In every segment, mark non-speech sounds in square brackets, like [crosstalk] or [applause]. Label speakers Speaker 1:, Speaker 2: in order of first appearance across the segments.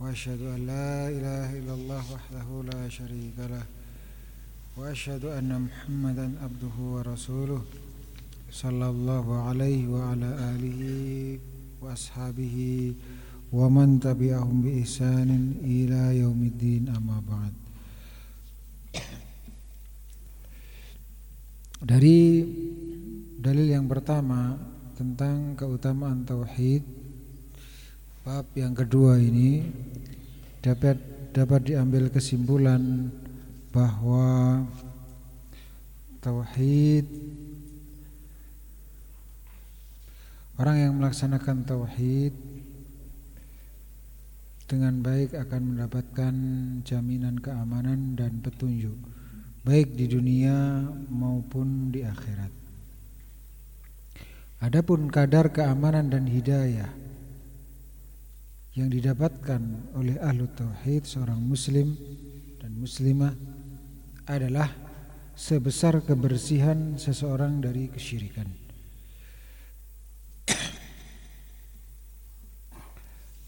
Speaker 1: hadiya lahu wa ashhadu an la ilaha illallah wahdahu la sharika lahu وأشهد أن محمدا عبده ورسوله صلى الله عليه وعلى آله وأصحابه ومن تبعهم بإحسان إلى يوم الدين أما بعد Dari dalil yang pertama tentang keutamaan tauhid bab yang kedua ini dapat dapat diambil kesimpulan bahwa tauhid orang yang melaksanakan tauhid dengan baik akan mendapatkan jaminan keamanan dan petunjuk baik di dunia maupun di akhirat. Adapun kadar keamanan dan hidayah yang didapatkan oleh ahlu tauhid seorang muslim dan muslimah adalah sebesar kebersihan seseorang dari kesyirikan. [coughs]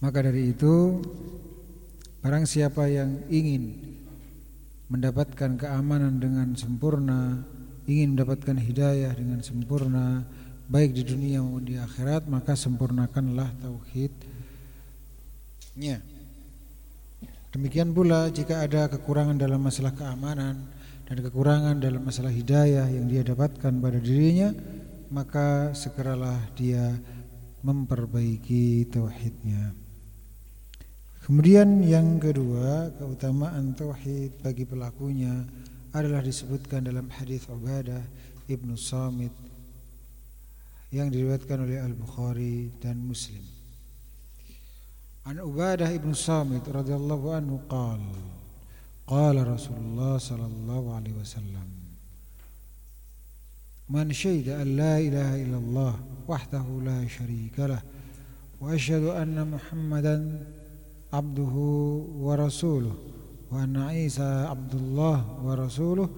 Speaker 1: Maka dari itu barang siapa yang ingin mendapatkan keamanan dengan sempurna, ingin mendapatkan hidayah dengan sempurna baik di dunia maupun di akhirat, maka sempurnakanlah tauhidnya. Demikian pula jika ada kekurangan dalam masalah keamanan dan kekurangan dalam masalah hidayah yang dia dapatkan pada dirinya, maka segeralah dia memperbaiki tauhidnya. Kemudian yang kedua, keutamaan tauhid bagi pelakunya adalah disebutkan dalam hadis Ubadah Ibnu Samit yang diriwayatkan oleh Al-Bukhari dan Muslim. عن عبادة بن الصامت رضي الله عنه قال قال رسول الله صلى الله عليه وسلم من شهد أن لا إله إلا الله وحده لا شريك له وأشهد أن محمدا عبده ورسوله وأن عيسى عبد الله ورسوله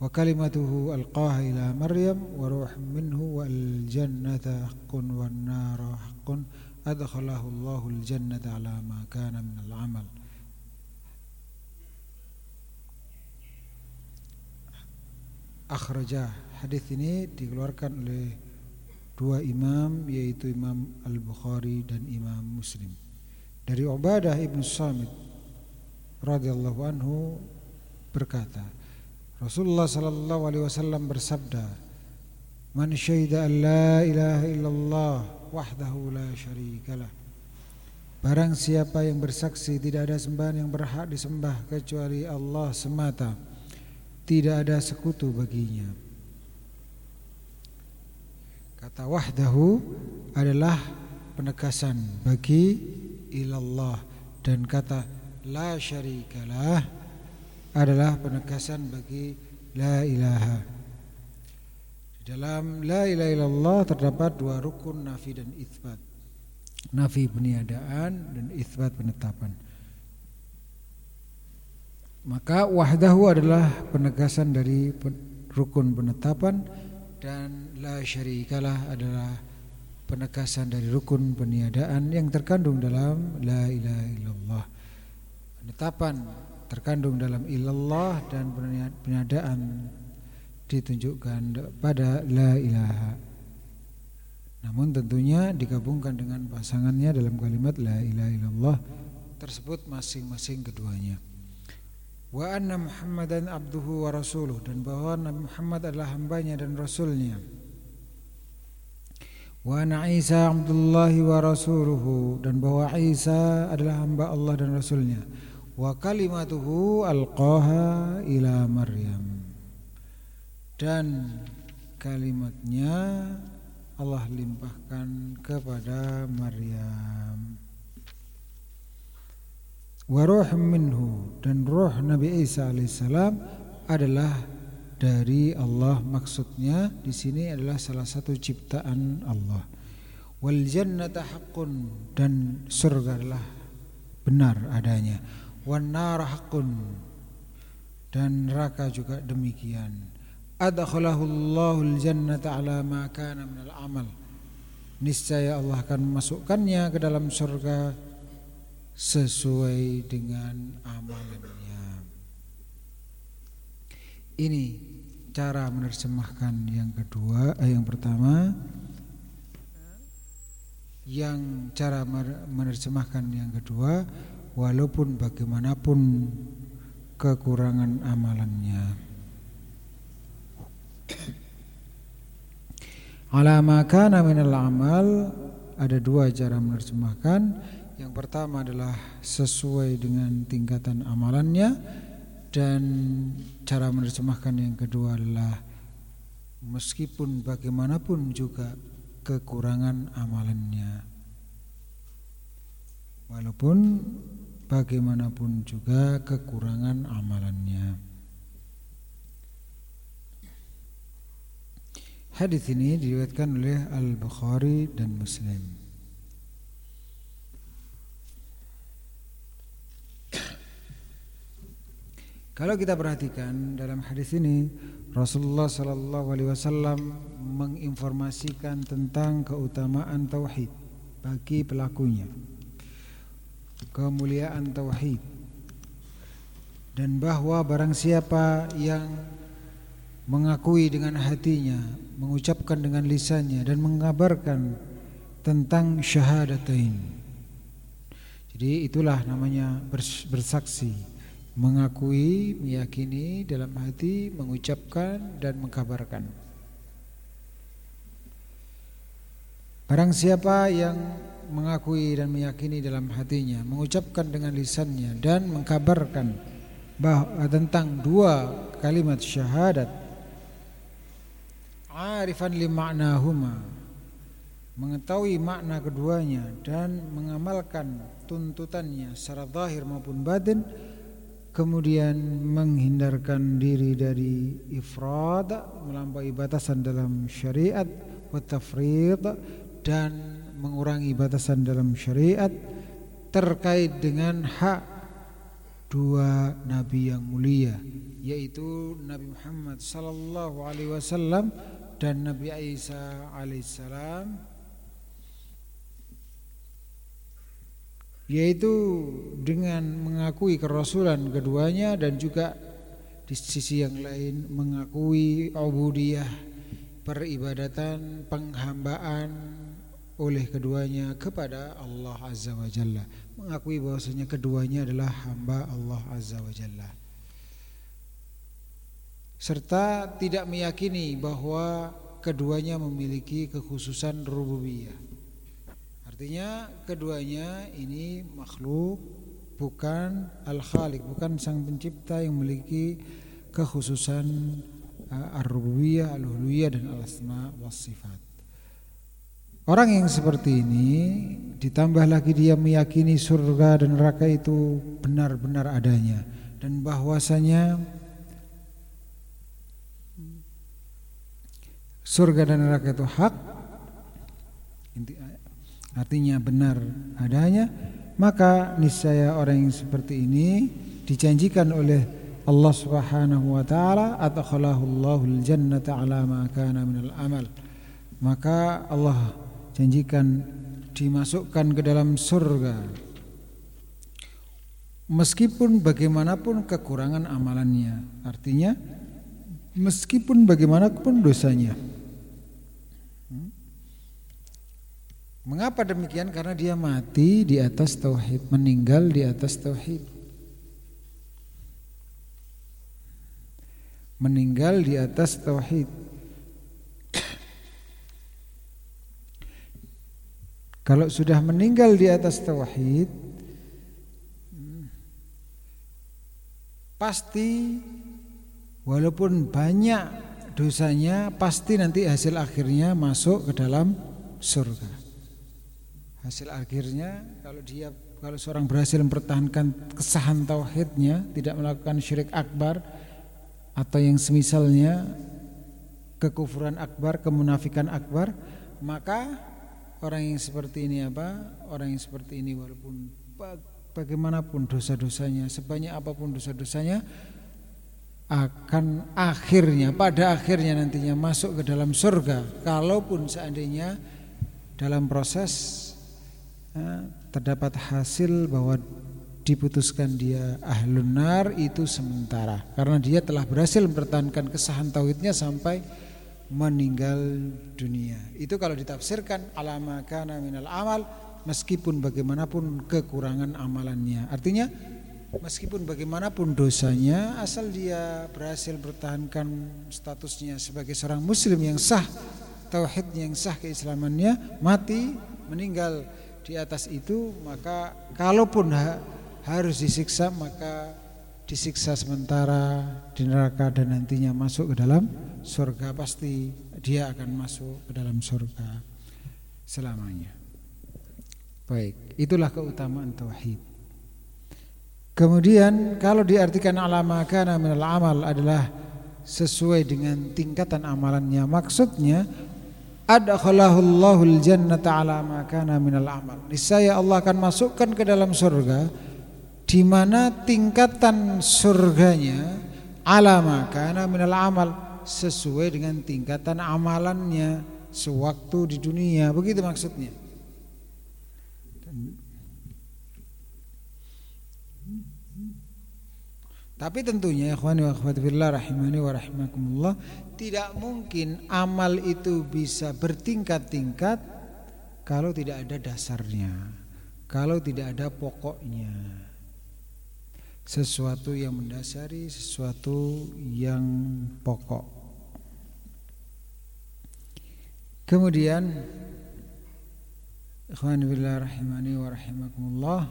Speaker 1: وكلمته ألقاها إلى مريم وروح منه والجنة حق والنار حق adkhalahu Allahul jannata ala ma kana minal amal akhraja hadis ini dikeluarkan oleh dua imam yaitu Imam Al-Bukhari dan Imam Muslim. Dari Ubadah ibn Samit radhiyallahu anhu berkata Rasulullah sallallahu alaihi wasallam bersabda Man syahida an la ilaha illallah wahdahu la syarikalah Barang siapa yang bersaksi tidak ada sembahan yang berhak disembah kecuali Allah semata. Tidak ada sekutu baginya. Kata wahdahu adalah penegasan bagi ilallah. Dan kata la syarikalah adalah penegasan bagi la ilaha dalam la ilaha illallah terdapat dua rukun nafi dan itsbat. Nafi peniadaan dan itsbat penetapan. Maka wahdahu adalah penegasan dari rukun penetapan dan la syarikalah adalah penegasan dari rukun peniadaan yang terkandung dalam la ilaha illallah. Penetapan terkandung dalam illallah dan peniadaan ditunjukkan pada la ilaha. Namun tentunya digabungkan dengan pasangannya dalam kalimat la ilaha illallah tersebut masing-masing keduanya. Wa anna Muhammadan abduhu wa rasuluh dan bahwa Nabi Muhammad adalah hambanya dan rasulnya. Wa anna Isa abdullahi wa rasuluhu dan bahwa Isa adalah hamba Allah dan rasulnya. Wa kalimatuhu alqaha ila Maryam dan kalimatnya Allah limpahkan kepada Maryam. Waruh minhu dan roh Nabi Isa alaihissalam adalah dari Allah maksudnya di sini adalah salah satu ciptaan Allah. Wal jannata haqqun dan surga adalah benar adanya. Wan nar haqqun dan neraka juga demikian. Adkhalahu Allahul jannata ala ma kana minal amal. Niscaya Allah akan memasukkannya ke dalam surga sesuai dengan amalannya. Ini cara menerjemahkan yang kedua, eh, yang pertama yang cara menerjemahkan yang kedua walaupun bagaimanapun kekurangan amalannya. Ala makana minal amal ada dua cara menerjemahkan yang pertama adalah sesuai dengan tingkatan amalannya dan cara menerjemahkan yang kedua adalah meskipun bagaimanapun juga kekurangan amalannya. Walaupun bagaimanapun juga kekurangan amalannya. Hadis ini diriwayatkan oleh Al-Bukhari dan Muslim. Kalau kita perhatikan dalam hadis ini Rasulullah Sallallahu Alaihi Wasallam menginformasikan tentang keutamaan tauhid bagi pelakunya, kemuliaan tauhid, dan bahwa barang siapa yang mengakui dengan hatinya, mengucapkan dengan lisannya, dan mengabarkan tentang syahadatain. Jadi itulah namanya bersaksi mengakui, meyakini dalam hati, mengucapkan dan mengkabarkan. Barang siapa yang mengakui dan meyakini dalam hatinya, mengucapkan dengan lisannya dan mengkabarkan bahwa tentang dua kalimat syahadat arifan li ma'nahuma mengetahui makna keduanya dan mengamalkan tuntutannya secara zahir maupun batin. Kemudian menghindarkan diri dari ifrad melampaui batasan dalam syariat wa dan mengurangi batasan dalam syariat terkait dengan hak dua nabi yang mulia yaitu Nabi Muhammad sallallahu alaihi wasallam dan Nabi Isa alaihissalam yaitu dengan mengakui kerasulan keduanya dan juga di sisi yang lain mengakui ubudiyah peribadatan penghambaan oleh keduanya kepada Allah Azza wa Jalla. Mengakui bahwasanya keduanya adalah hamba Allah Azza wa Jalla serta tidak meyakini bahwa keduanya memiliki kekhususan rububiyah Artinya keduanya ini makhluk bukan al-khaliq, bukan sang pencipta yang memiliki kekhususan uh, ar-rububiyah, al-uluhiyah dan al-asma was sifat. Orang yang seperti ini ditambah lagi dia meyakini surga dan neraka itu benar-benar adanya dan bahwasanya surga dan neraka itu hak. Artinya benar adanya. Maka niscaya orang yang seperti ini dijanjikan oleh Allah Subhanahu wa taala adkhalahu Allahul jannata ala ma kana minal amal. Maka Allah janjikan dimasukkan ke dalam surga. Meskipun bagaimanapun kekurangan amalannya. Artinya meskipun bagaimanapun dosanya Mengapa demikian? Karena dia mati di atas tauhid, meninggal di atas tauhid. Meninggal di atas tauhid. Kalau sudah meninggal di atas tauhid, pasti walaupun banyak dosanya, pasti nanti hasil akhirnya masuk ke dalam surga. Hasil akhirnya kalau dia kalau seorang berhasil mempertahankan kesahan tauhidnya, tidak melakukan syirik akbar atau yang semisalnya kekufuran akbar, kemunafikan akbar, maka orang yang seperti ini apa? Orang yang seperti ini walaupun bagaimanapun dosa-dosanya, sebanyak apa pun dosa-dosanya akan akhirnya pada akhirnya nantinya masuk ke dalam surga kalaupun seandainya dalam proses ya, terdapat hasil bahwa diputuskan dia ahlun nar itu sementara karena dia telah berhasil mempertahankan kesahan tauhidnya sampai meninggal dunia. Itu kalau ditafsirkan alama kana minal amal meskipun bagaimanapun kekurangan amalannya. Artinya meskipun bagaimanapun dosanya asal dia berhasil bertahankan statusnya sebagai seorang muslim yang sah, tauhidnya yang sah keislamannya, mati meninggal di atas itu maka kalaupun ha harus disiksa maka disiksa sementara di neraka dan nantinya masuk ke dalam surga pasti dia akan masuk ke dalam surga selamanya. Baik, itulah keutamaan tauhid. Kemudian kalau diartikan alama kana minal amal adalah sesuai dengan tingkatan amalannya, maksudnya adkhalahu Allahul jannata ala ma kana minal amal. Niscaya Allah akan masukkan ke dalam surga di mana tingkatan surganya ala ma kana minal amal sesuai dengan tingkatan amalannya sewaktu di dunia. Begitu maksudnya. Tapi tentunya ikhwani wa akhwati fillah rahimani wa rahimakumullah tidak mungkin amal itu bisa bertingkat-tingkat kalau tidak ada dasarnya, kalau tidak ada pokoknya. Sesuatu yang mendasari, sesuatu yang pokok. Kemudian fillah rahimani wa rahimakumullah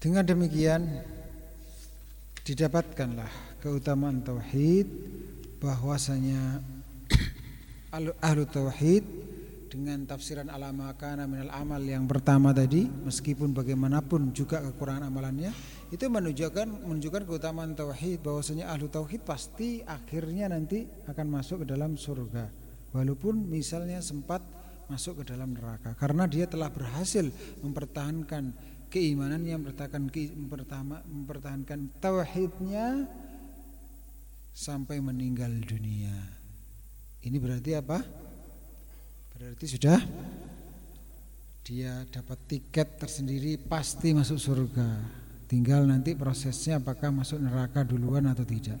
Speaker 1: Dengan demikian didapatkanlah keutamaan tauhid bahwasanya ahlu tauhid dengan tafsiran alama kana minal amal yang pertama tadi meskipun bagaimanapun juga kekurangan amalannya itu menunjukkan menunjukkan keutamaan tauhid bahwasanya ahlu tauhid pasti akhirnya nanti akan masuk ke dalam surga. Walaupun misalnya sempat masuk ke dalam neraka. Karena dia telah berhasil mempertahankan keimanan yang mempertahankan mempertahankan tauhidnya sampai meninggal dunia. Ini berarti apa? Berarti sudah dia dapat tiket tersendiri pasti masuk surga. Tinggal nanti prosesnya apakah masuk neraka duluan atau tidak.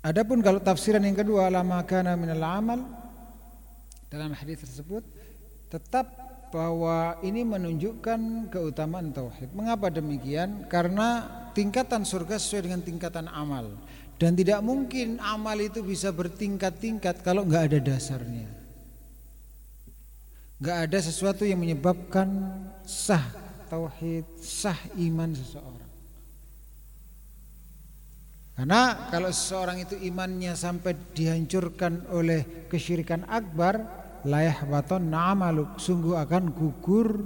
Speaker 1: Adapun kalau tafsiran yang kedua lama kana minal amal dalam hadis tersebut tetap bahwa ini menunjukkan keutamaan tauhid. Mengapa demikian? Karena tingkatan surga sesuai dengan tingkatan amal dan tidak mungkin amal itu bisa bertingkat-tingkat kalau nggak ada dasarnya. Nggak ada sesuatu yang menyebabkan sah tauhid, sah iman seseorang. Karena kalau seseorang itu imannya sampai dihancurkan oleh kesyirikan akbar, layah baton na'amaluk sungguh akan gugur.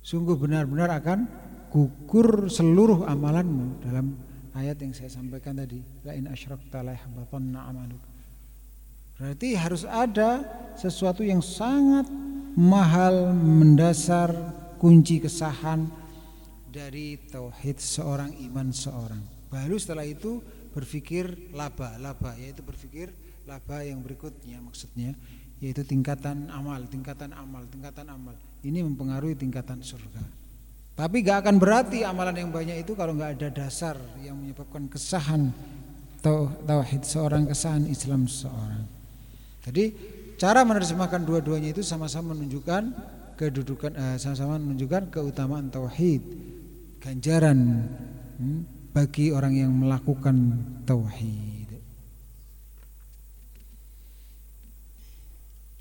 Speaker 1: Sungguh benar-benar akan gugur seluruh amalanmu. Dalam ayat yang saya sampaikan tadi la in asyrakta layah baton na'amaluk berarti harus ada sesuatu yang sangat mahal mendasar kunci kesahan dari tauhid seorang iman seorang. Baru setelah itu berpikir laba-laba yaitu berpikir laba yang berikutnya maksudnya yaitu tingkatan amal, tingkatan amal, tingkatan amal. Ini mempengaruhi tingkatan surga. Tapi gak akan berarti amalan yang banyak itu kalau gak ada dasar yang menyebabkan kesahan tauhid seorang, kesahan Islam seorang. Jadi cara menerjemahkan dua-duanya itu sama-sama menunjukkan kedudukan, eh, sama-sama menunjukkan keutamaan tauhid, ganjaran hmm, bagi orang yang melakukan tauhid.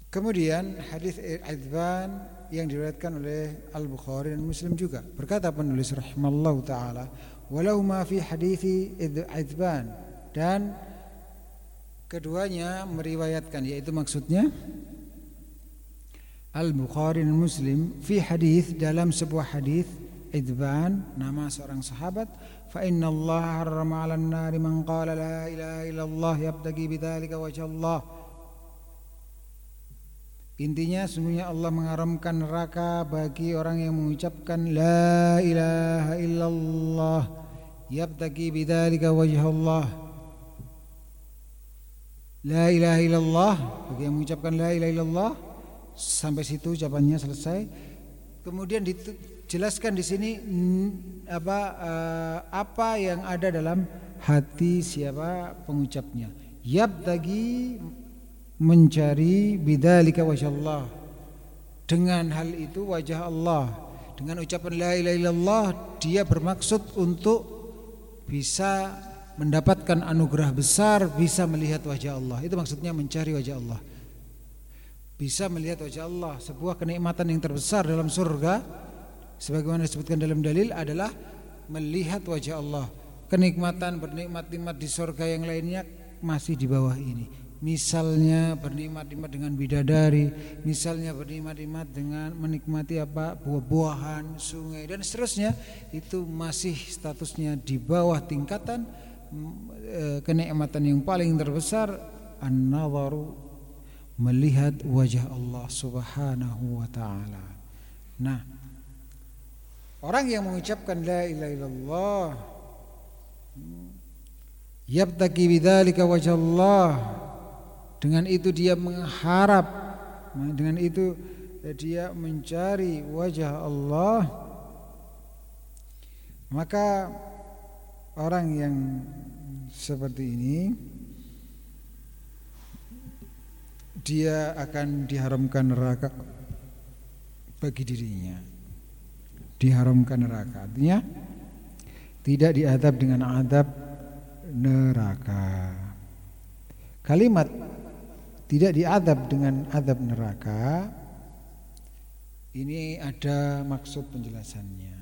Speaker 1: Kemudian hadis Adzban yang diriwayatkan oleh Al-Bukhari dan Muslim juga. Berkata penulis rahimallahu taala, walau ma fi hadithi Ithban dan keduanya meriwayatkan yaitu maksudnya Al-Bukhari dan Muslim fi hadis dalam sebuah hadis Idban nama seorang sahabat fa inna Allah harrama 'alan nari man qala la ilaha illallah yabtagi bidzalika wajh Allah Intinya sungguhnya Allah mengharamkan neraka bagi orang yang mengucapkan la ilaha illallah yabtagi bidzalika wajh Allah. La ilaha illallah bagi yang mengucapkan la ilaha illallah sampai situ ucapannya selesai. Kemudian dijelaskan di sini apa uh, apa yang ada dalam hati siapa pengucapnya. Yabtagi mencari bidzalika wajah Allah. Dengan hal itu wajah Allah. Dengan ucapan la ilaha illallah dia bermaksud untuk bisa mendapatkan anugerah besar bisa melihat wajah Allah. Itu maksudnya mencari wajah Allah. Bisa melihat wajah Allah sebuah kenikmatan yang terbesar dalam surga sebagaimana disebutkan dalam dalil adalah melihat wajah Allah. Kenikmatan bernikmat-nikmat di surga yang lainnya masih di bawah ini misalnya bernikmat-nikmat dengan bidadari, misalnya bernikmat-nikmat dengan menikmati apa buah-buahan, sungai dan seterusnya, itu masih statusnya di bawah tingkatan e, kenikmatan yang paling terbesar an-nadharu melihat wajah Allah Subhanahu wa taala. Nah, orang yang mengucapkan la ilaha illallah yabtaki bidzalika wajah Allah dengan itu dia mengharap dengan itu dia mencari wajah Allah maka orang yang seperti ini dia akan diharamkan neraka bagi dirinya. Diharamkan neraka artinya tidak diadab dengan adab neraka. Kalimat tidak diadab dengan adab neraka. Ini ada maksud penjelasannya.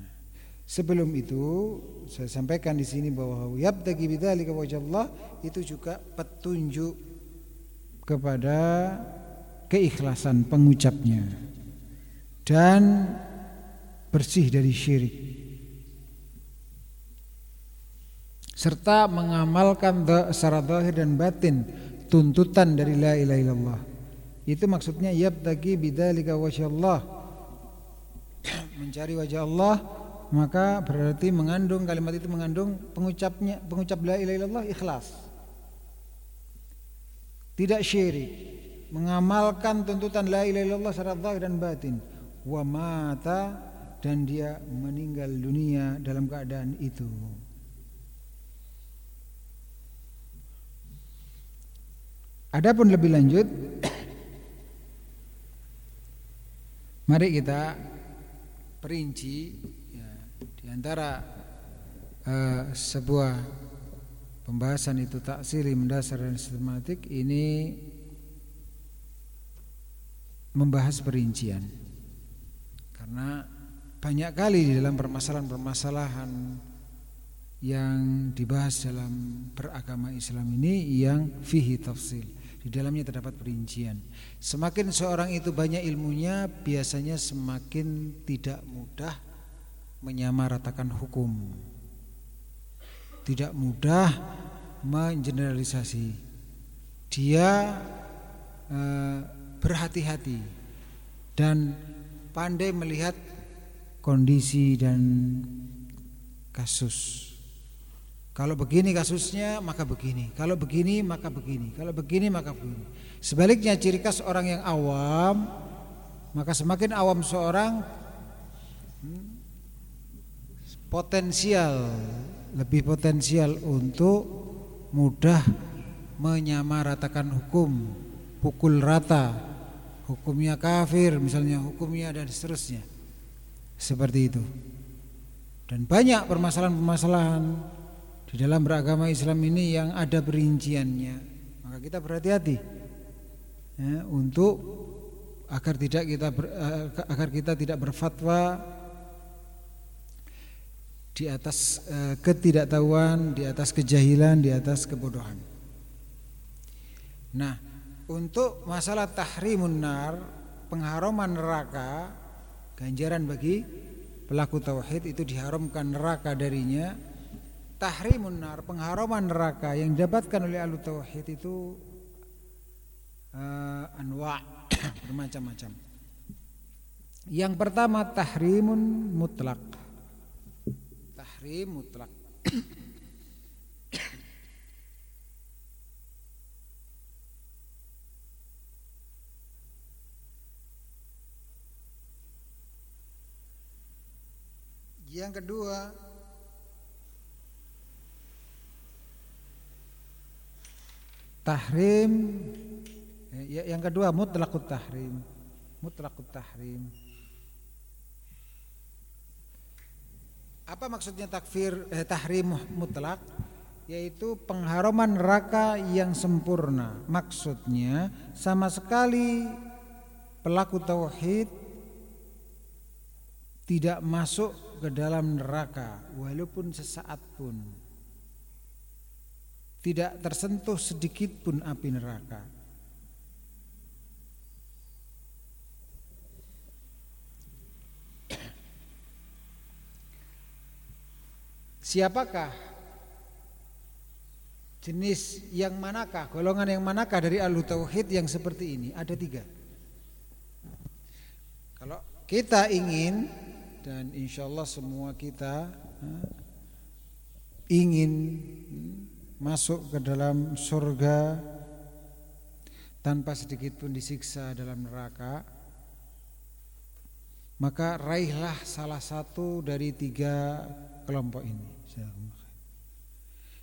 Speaker 1: Sebelum itu saya sampaikan di sini bahwa yabtagi bidzalika wajh Allah itu juga petunjuk kepada keikhlasan pengucapnya. Dan bersih dari syirik. Serta mengamalkan secara zahir dan batin tuntutan dari la ilaha illallah. Itu maksudnya yabtagi bidzalika Allah Mencari wajah Allah maka berarti mengandung kalimat itu mengandung pengucapnya pengucap la ilaha illallah ikhlas. Tidak syirik, mengamalkan tuntutan la ilaha illallah secara zahir dan batin. Wa mata dan dia meninggal dunia dalam keadaan itu. Adapun lebih lanjut Mari kita perinci ya, di antara uh, sebuah pembahasan itu taksiri mendasar dan sistematik ini membahas perincian. Karena banyak kali di dalam permasalahan-permasalahan yang dibahas dalam beragama Islam ini yang fihi tafsil di dalamnya terdapat perincian. Semakin seorang itu banyak ilmunya, biasanya semakin tidak mudah menyamaratakan hukum. Tidak mudah mengeneralisasi. Dia eh, berhati-hati dan pandai melihat kondisi dan kasus kalau begini kasusnya maka begini. Kalau begini maka begini. Kalau begini maka begini. Sebaliknya ciri khas orang yang awam maka semakin awam seorang hmm, potensial lebih potensial untuk mudah menyamaratakan hukum, pukul rata, hukumnya kafir misalnya hukumnya dan seterusnya. Seperti itu. Dan banyak permasalahan-permasalahan di dalam beragama Islam ini yang ada perinciannya maka kita berhati-hati ya, untuk agar tidak kita ber, eh, agar kita tidak berfatwa di atas uh, ketidaktahuan, di atas kejahilan, di atas kebodohan. Nah, untuk masalah tahrimun nar, pengharuman neraka, ganjaran bagi pelaku tauhid itu diharamkan neraka darinya. Tahrimun nar, pengharuman neraka yang didapatkan oleh ahlu tauhid itu uh, anwa [coughs] bermacam-macam. Yang pertama tahrimun mutlak tahrim mutlak [coughs] Yang kedua tahrim ya, yang kedua mutlakut tahrim mutlakut tahrim Apa maksudnya takfir eh, tahrim mutlak? Yaitu pengharuman neraka yang sempurna. Maksudnya sama sekali pelaku tauhid tidak masuk ke dalam neraka walaupun sesaat pun. Tidak tersentuh sedikit pun api neraka. Siapakah jenis yang manakah, golongan yang manakah dari ahlu tauhid yang seperti ini? Ada tiga. Kalau kita ingin dan insya Allah semua kita ingin masuk ke dalam surga tanpa sedikit pun disiksa dalam neraka, maka raihlah salah satu dari tiga kelompok ini.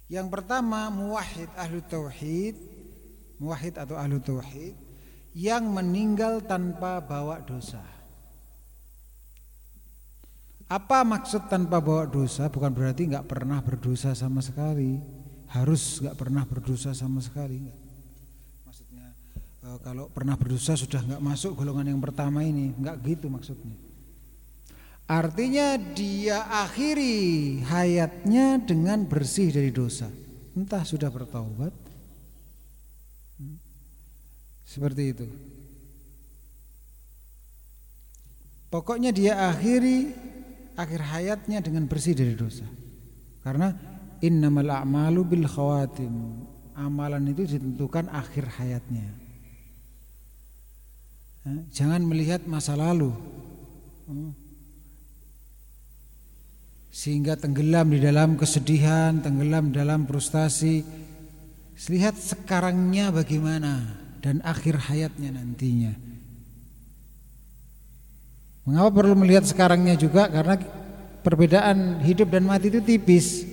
Speaker 1: Yang pertama muwahhid ahlu tauhid, muwahhid atau ahlu tauhid yang meninggal tanpa bawa dosa. Apa maksud tanpa bawa dosa? Bukan berarti nggak pernah berdosa sama sekali. Harus nggak pernah berdosa sama sekali. Maksudnya eh, kalau pernah berdosa sudah nggak masuk golongan yang pertama ini, nggak gitu maksudnya. Artinya dia akhiri hayatnya dengan bersih dari dosa. Entah sudah bertaubat. Seperti itu. Pokoknya dia akhiri akhir hayatnya dengan bersih dari dosa. Karena innamal a'malu bil khawatim. Amalan itu ditentukan akhir hayatnya. Jangan melihat masa lalu. Hmm sehingga tenggelam di dalam kesedihan, tenggelam dalam frustasi. Lihat sekarangnya bagaimana dan akhir hayatnya nantinya. Mengapa perlu melihat sekarangnya juga? Karena perbedaan hidup dan mati itu tipis.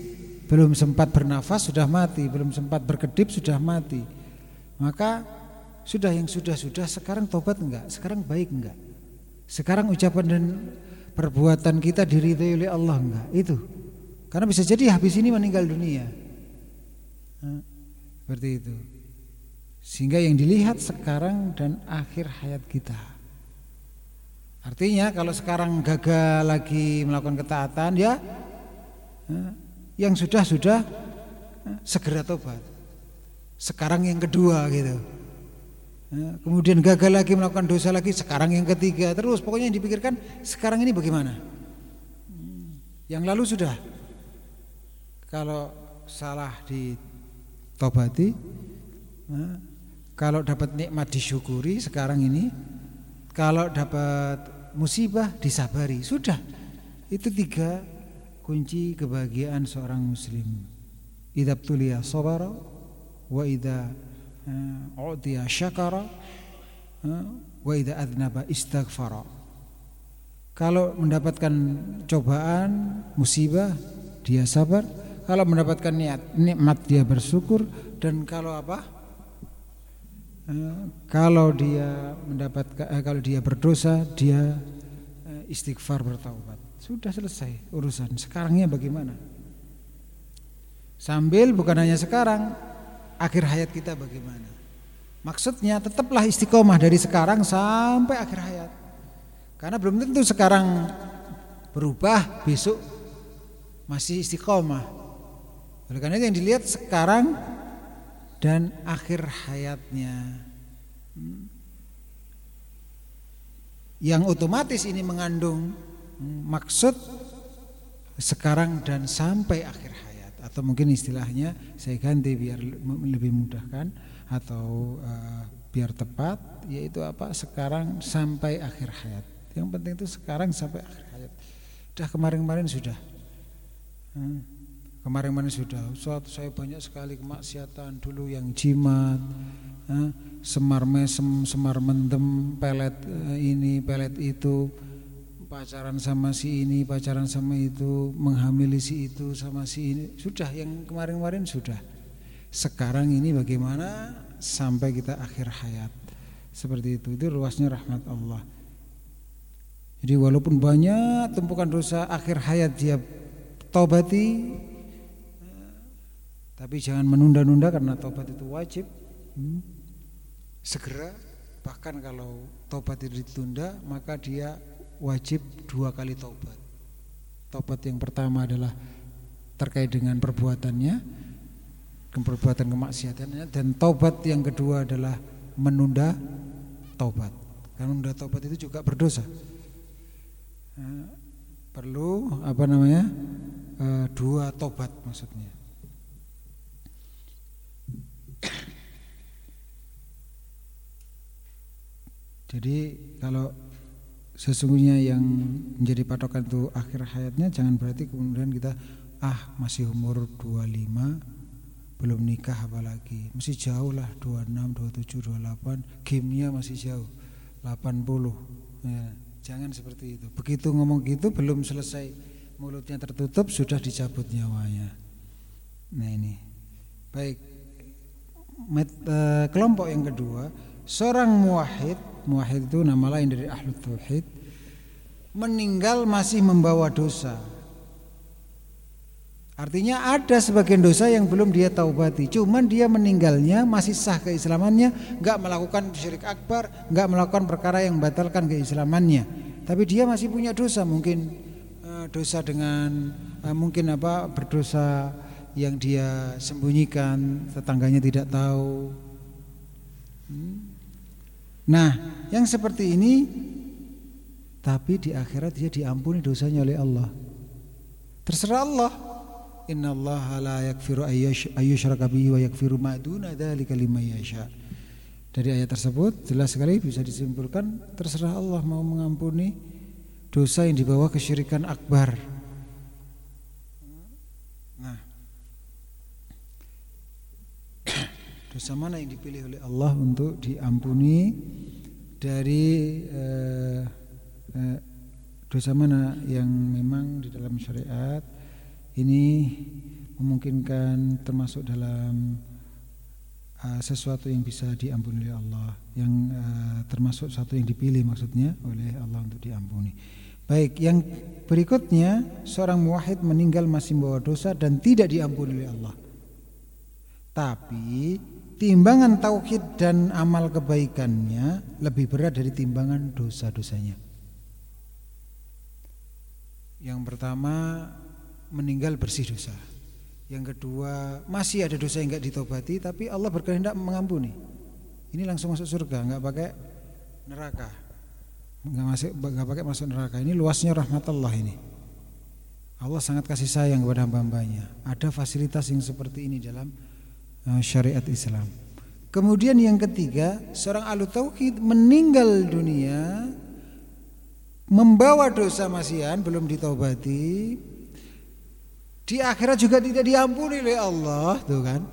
Speaker 1: Belum sempat bernafas sudah mati, belum sempat berkedip sudah mati. Maka sudah yang sudah-sudah sekarang tobat enggak? Sekarang baik enggak? Sekarang ucapan dan perbuatan kita diridhoi oleh Allah enggak? Itu. Karena bisa jadi habis ini meninggal dunia. Nah, seperti itu. Sehingga yang dilihat sekarang dan akhir hayat kita. Artinya kalau sekarang gagal lagi melakukan ketaatan ya yang sudah-sudah segera tobat. Sekarang yang kedua gitu. Ya, kemudian gagal lagi melakukan dosa lagi, sekarang yang ketiga, terus pokoknya yang dipikirkan sekarang ini bagaimana? Yang lalu sudah, kalau salah ditobati, ya, kalau dapat nikmat disyukuri sekarang ini, kalau dapat musibah disabari, sudah. Itu tiga kunci kebahagiaan seorang muslim. Idab tulia sabara wa idza u'tiya syakara wa idza adnaba istaghfara. Kalau mendapatkan cobaan musibah dia sabar. Kalau mendapatkan niat nikmat dia bersyukur. Dan kalau apa? Kalau dia mendapatkan eh, kalau dia berdosa dia eh, istighfar bertaubat sudah selesai urusan sekarangnya bagaimana sambil bukan hanya sekarang akhir hayat kita bagaimana. Maksudnya tetaplah istiqomah dari sekarang sampai akhir hayat. Karena belum tentu sekarang berubah, besok masih istiqomah. Oleh karena itu yang dilihat sekarang dan akhir hayatnya. Hmm. Yang otomatis ini mengandung maksud sekarang dan sampai akhir hayat atau mungkin istilahnya saya ganti biar lebih mudahkan atau uh, biar tepat yaitu apa sekarang sampai akhir hayat. Yang penting itu sekarang sampai akhir hayat. Dah kemarin-kemarin sudah. Hmm. Kemarin-kemarin sudah. Suatu saya banyak sekali kemaksiatan dulu yang jimat, hmm. semar mesem, semar mendem, pelet eh, ini, pelet itu, pacaran sama si ini, pacaran sama itu, menghamili si itu sama si ini. Sudah yang kemarin-kemarin sudah. Sekarang ini bagaimana sampai kita akhir hayat. Seperti itu. Itu luasnya rahmat Allah. Jadi walaupun banyak tumpukan dosa akhir hayat dia taubati tapi jangan menunda-nunda karena taubat itu wajib. Hmm. Segera bahkan kalau taubat itu ditunda maka dia wajib dua kali taubat. Taubat yang pertama adalah terkait dengan perbuatannya, perbuatan kemaksiatannya dan taubat yang kedua adalah menunda taubat. Karena menunda taubat itu juga berdosa perlu apa namanya e, dua tobat maksudnya. Jadi kalau sesungguhnya yang menjadi patokan itu akhir hayatnya jangan berarti kemudian kita ah masih umur 25 belum nikah apalagi masih jauh lah 26, 27, 28 gamenya masih jauh 80 ya. Jangan seperti itu. Begitu ngomong gitu belum selesai mulutnya tertutup sudah dicabut nyawanya. Nah ini. Baik. Met, uh, kelompok yang kedua, seorang muwahhid, muwahhid itu nama lain dari ahlu tauhid, meninggal masih membawa dosa. Artinya ada sebagian dosa yang belum dia taubati. Cuman dia meninggalnya masih sah keislamannya, nggak melakukan syirik akbar, nggak melakukan perkara yang membatalkan keislamannya. Tapi dia masih punya dosa, mungkin uh, dosa dengan uh, mungkin apa berdosa yang dia sembunyikan, tetangganya tidak tahu. Hmm. Nah, yang seperti ini tapi di akhirat dia diampuni dosanya oleh Allah. Terserah Allah Inna Allah la yakfiru ayyushraka bihi wa yakfiru ma duna dzalika liman yasha. Dari ayat tersebut jelas sekali bisa disimpulkan terserah Allah mau mengampuni dosa yang dibawa kesyirikan akbar. Nah, dosa mana yang dipilih oleh Allah untuk diampuni dari eh, eh, dosa mana yang memang di dalam syariat ini memungkinkan termasuk dalam uh, sesuatu yang bisa diampuni oleh Allah, yang uh, termasuk satu yang dipilih maksudnya oleh Allah untuk diampuni. Baik, yang berikutnya seorang muwahhid meninggal masih membawa dosa dan tidak diampuni oleh Allah. Tapi timbangan tauhid dan amal kebaikannya lebih berat dari timbangan dosa-dosanya. Yang pertama meninggal bersih dosa. Yang kedua, masih ada dosa yang enggak ditobati tapi Allah berkehendak mengampuni. Ini langsung masuk surga, enggak pakai neraka. Enggak masuk enggak pakai masuk neraka. Ini luasnya rahmat Allah ini. Allah sangat kasih sayang kepada hamba-hambanya. Ada fasilitas yang seperti ini dalam uh, syariat Islam. Kemudian yang ketiga, seorang ahlu tauhid meninggal dunia membawa dosa masian belum ditobati di akhirat juga tidak diampuni oleh Allah, tuh kan?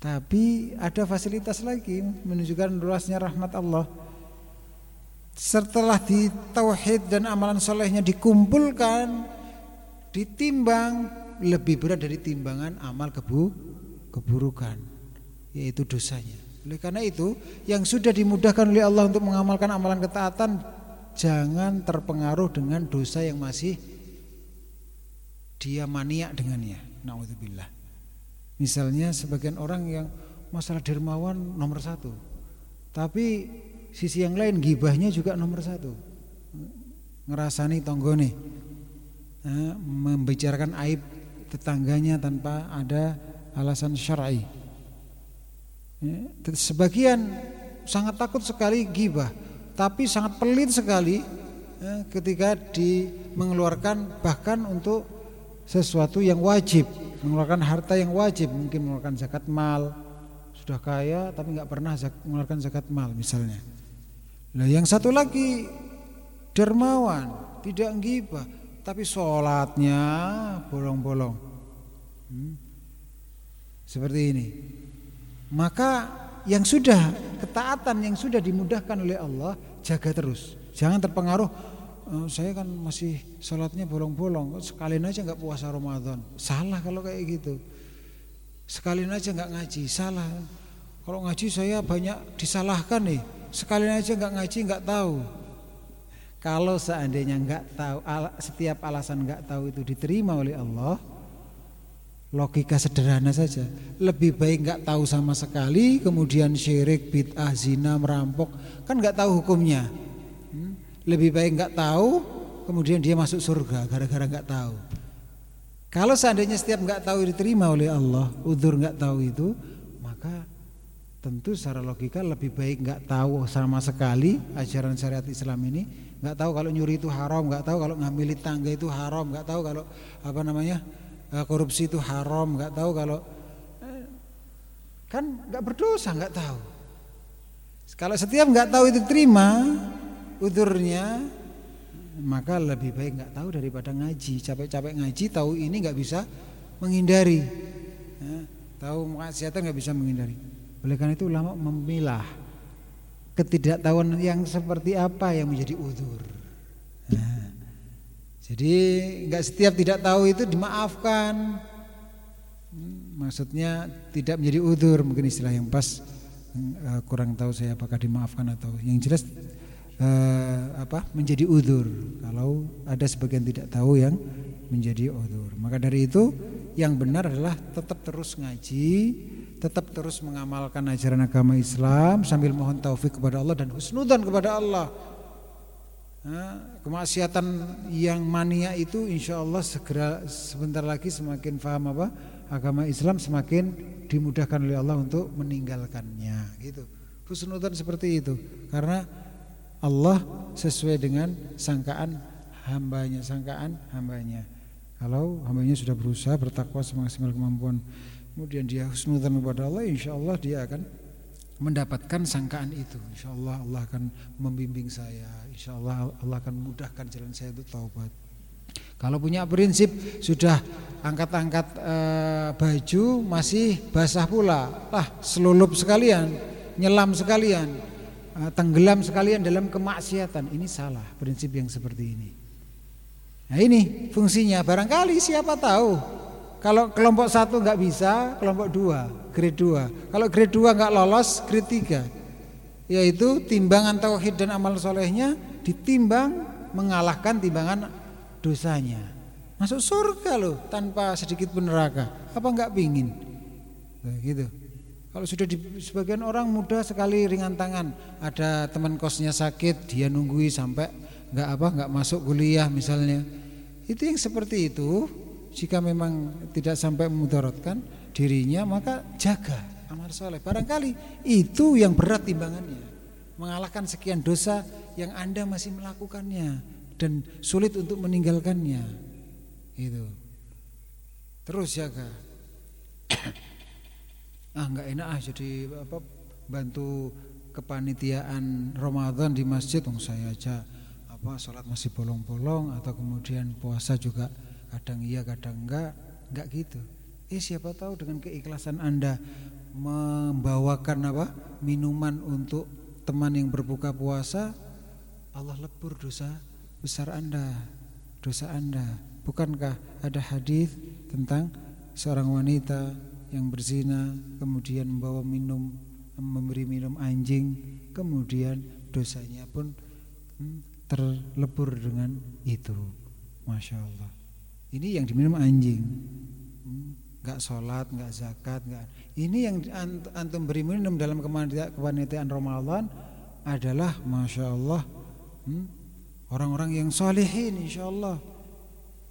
Speaker 1: Tapi ada fasilitas lagi menunjukkan luasnya rahmat Allah. Setelah di tauhid dan amalan solehnya dikumpulkan, ditimbang lebih berat dari timbangan amal kebu keburukan, yaitu dosanya. Oleh karena itu, yang sudah dimudahkan oleh Allah untuk mengamalkan amalan ketaatan, jangan terpengaruh dengan dosa yang masih dia maniak dengannya. Nauzubillah. Misalnya sebagian orang yang masalah dermawan nomor satu, tapi sisi yang lain gibahnya juga nomor satu. Ngerasani tonggone. eh, membicarakan aib tetangganya tanpa ada alasan syar'i. Ya, sebagian sangat takut sekali gibah, tapi sangat pelit sekali ya, ketika di mengeluarkan bahkan untuk sesuatu yang wajib, mengeluarkan harta yang wajib, mungkin mengeluarkan zakat mal, sudah kaya tapi nggak pernah mengeluarkan zakat mal misalnya. Nah yang satu lagi dermawan, tidak gibah, tapi sholatnya bolong-bolong. Hmm. Seperti ini. Maka yang sudah ketaatan yang sudah dimudahkan oleh Allah jaga terus. Jangan terpengaruh oh, saya kan masih sholatnya bolong-bolong, sekalian aja nggak puasa Ramadan. Salah kalau kayak gitu. Sekalian aja nggak ngaji, salah. Kalau ngaji saya banyak disalahkan nih. Sekalian aja nggak ngaji nggak tahu. Kalau seandainya nggak tahu, setiap alasan nggak tahu itu diterima oleh Allah, logika sederhana saja. Lebih baik nggak tahu sama sekali, kemudian syirik, bid'ah, zina, merampok, kan nggak tahu hukumnya. Hmm? Lebih baik nggak tahu, kemudian dia masuk surga gara-gara nggak tahu. Kalau seandainya setiap nggak tahu diterima oleh Allah, udur nggak tahu itu, maka tentu secara logika lebih baik nggak tahu sama sekali ajaran syariat Islam ini nggak tahu kalau nyuri itu haram, nggak tahu kalau ngambil tangga itu haram, nggak tahu kalau apa namanya korupsi itu haram, nggak tahu kalau eh, kan nggak berdosa, nggak tahu. Kalau setiap nggak tahu itu terima udurnya, maka lebih baik nggak tahu daripada ngaji. Capek-capek ngaji, tahu ini nggak bisa menghindari. Ya, tahu maksiatan nggak bisa menghindari. Oleh karena itu ulama memilah ketidaktahuan yang seperti apa yang menjadi udur. Nah, jadi nggak setiap tidak tahu itu dimaafkan. Maksudnya tidak menjadi udur mungkin istilah yang pas uh, kurang tahu saya apakah dimaafkan atau yang jelas uh, apa menjadi udur kalau ada sebagian tidak tahu yang menjadi udur. Maka dari itu yang benar adalah tetap terus ngaji tetap terus mengamalkan ajaran agama Islam sambil mohon taufik kepada Allah dan husnudan kepada Allah. Nah, kemaksiatan yang mania itu insya Allah segera sebentar lagi semakin faham apa agama Islam semakin dimudahkan oleh Allah untuk meninggalkannya gitu. Husnudan seperti itu karena Allah sesuai dengan sangkaan hambanya, sangkaan hambanya. Kalau hambanya sudah berusaha bertakwa semaksimal kemampuan kemudian dia husnudzan kepada Allah insya Allah dia akan mendapatkan sangkaan itu. Insya Allah Allah akan membimbing saya. Insya Allah Allah akan mudahkan jalan saya untuk taubat. Kalau punya prinsip sudah angkat-angkat e, baju masih basah pula. Lah selulup sekalian nyelam sekalian e, tenggelam sekalian dalam kemaksiatan. Ini salah prinsip yang seperti ini. Nah ini fungsinya. Barangkali siapa tahu kalau kelompok satu nggak bisa, kelompok dua, grade dua. Kalau grade dua nggak lolos, grade tiga. Yaitu timbangan tauhid dan amal solehnya ditimbang mengalahkan timbangan dosanya. Masuk surga loh tanpa sedikit pun neraka. Apa nggak pingin? Nah, gitu. Kalau sudah di sebagian orang mudah sekali ringan tangan. Ada teman kosnya sakit, dia nunggui sampai nggak apa nggak masuk kuliah misalnya. Itu yang seperti itu jika memang tidak sampai memudaratkan dirinya maka jaga amal soleh. Barangkali itu yang berat timbangannya. Mengalahkan sekian dosa yang anda masih melakukannya dan sulit untuk meninggalkannya. Itu terus jaga. [coughs] Ah nggak enak ah jadi apa bantu kepanitiaan Ramadan di masjid. Dong saya aja apa sholat masih bolong-bolong atau kemudian puasa juga kadang iya kadang enggak. Enggak gitu. Eh siapa tahu dengan keikhlasan anda membawakan apa? Minuman untuk teman yang berbuka puasa Allah lebur dosa besar anda dosa anda. Bukankah ada hadis tentang seorang wanita yang berzina kemudian membawa minum memberi minum anjing kemudian dosanya pun hmm, terlebur dengan itu? Masya Allah ini yang diminum anjing. Enggak sholat, enggak zakat, enggak. Ini yang antum beri minum dalam kepanitiaan Ramadan adalah masya Allah hmm, orang-orang yang solehin insya Allah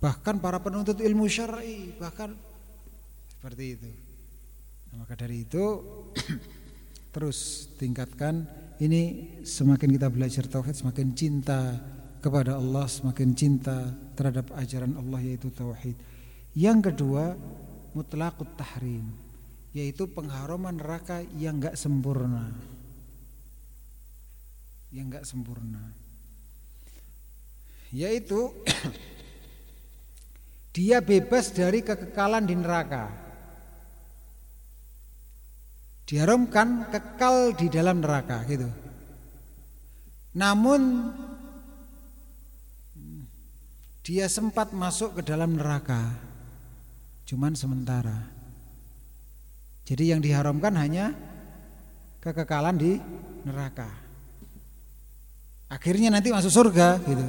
Speaker 1: bahkan para penuntut ilmu syar'i bahkan seperti itu nah, maka dari itu [coughs] terus tingkatkan ini semakin kita belajar tauhid semakin cinta kepada Allah semakin cinta terhadap ajaran Allah yaitu tauhid yang kedua mutlaqut tahrim yaitu pengharuman neraka yang enggak sempurna yang enggak sempurna yaitu [clears throat] dia bebas dari kekekalan di neraka. Diharamkan kekal di dalam neraka gitu. Namun dia sempat masuk ke dalam neraka. Cuman sementara. Jadi yang diharamkan hanya kekekalan di neraka. Akhirnya nanti masuk surga gitu.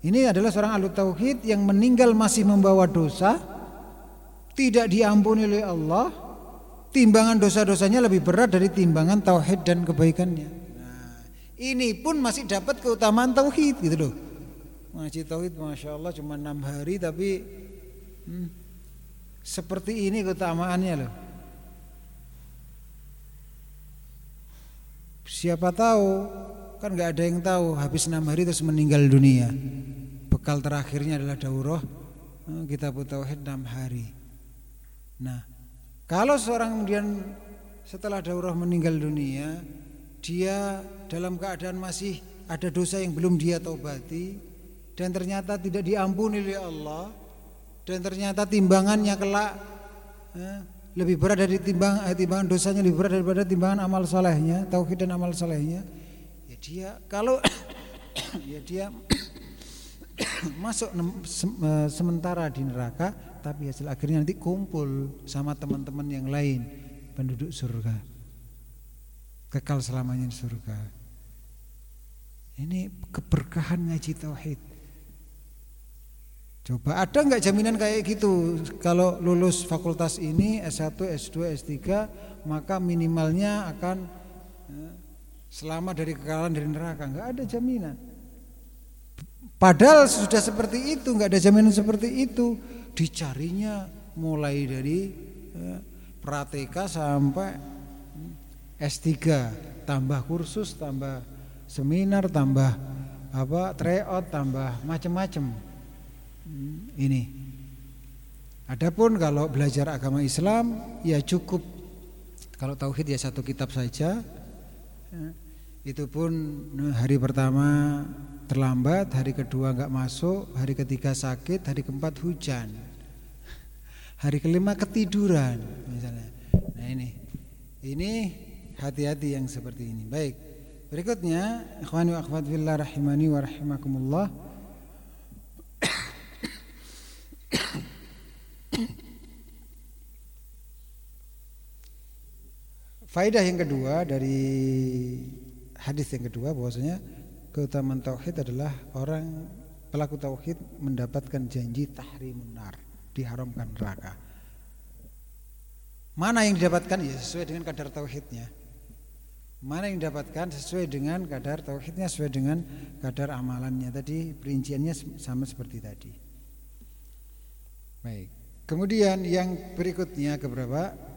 Speaker 1: Ini adalah seorang ahli tauhid yang meninggal masih membawa dosa, tidak diampuni oleh Allah, timbangan dosa-dosanya lebih berat dari timbangan tauhid dan kebaikannya. Nah, ini pun masih dapat keutamaan tauhid gitu loh. Ngaji tauhid masya Allah cuma enam hari tapi hmm, seperti ini keutamaannya loh. Siapa tahu kan nggak ada yang tahu habis enam hari terus meninggal dunia bekal terakhirnya adalah daurah eh, kita tauhid enam hari nah kalau seorang kemudian setelah daurah meninggal dunia dia dalam keadaan masih ada dosa yang belum dia taubati dan ternyata tidak diampuni oleh Allah. Dan ternyata timbangannya kelak eh, lebih berat dari timbang eh, timbangan dosanya lebih berat daripada timbangan amal salehnya tauhid dan amal salehnya dia kalau [coughs] ya dia [coughs] masuk e, sementara di neraka tapi hasil akhirnya nanti kumpul sama teman-teman yang lain penduduk surga. Kekal selamanya di surga. Ini keberkahan ngaji tauhid coba ada nggak jaminan kayak gitu kalau lulus fakultas ini S1 S2 S3 maka minimalnya akan e, Selamat dari kekalahan dari neraka nggak ada jaminan. Padahal sudah seperti itu nggak ada jaminan seperti itu. Dicarinya mulai dari ya, prateka sampai S3 tambah kursus tambah seminar tambah apa tryout tambah macam-macam hmm, ini adapun kalau belajar agama Islam ya cukup kalau tauhid ya satu kitab saja itu pun hari pertama terlambat, hari kedua nggak masuk, hari ketiga sakit, hari keempat hujan, hari kelima ketiduran misalnya. Nah ini, ini hati-hati yang seperti ini. Baik, berikutnya, ikhwani wa akhwat fillah rahimani wa rahimakumullah. Faidah yang kedua dari hadis yang kedua bahwasanya keutamaan tauhid adalah orang pelaku tauhid mendapatkan janji tahrimun nar, diharamkan neraka. Mana yang didapatkan ya sesuai dengan kadar tauhidnya. Mana yang didapatkan sesuai dengan kadar tauhidnya, sesuai dengan kadar amalannya. Tadi perinciannya sama seperti tadi. Baik. Kemudian yang berikutnya keberapa?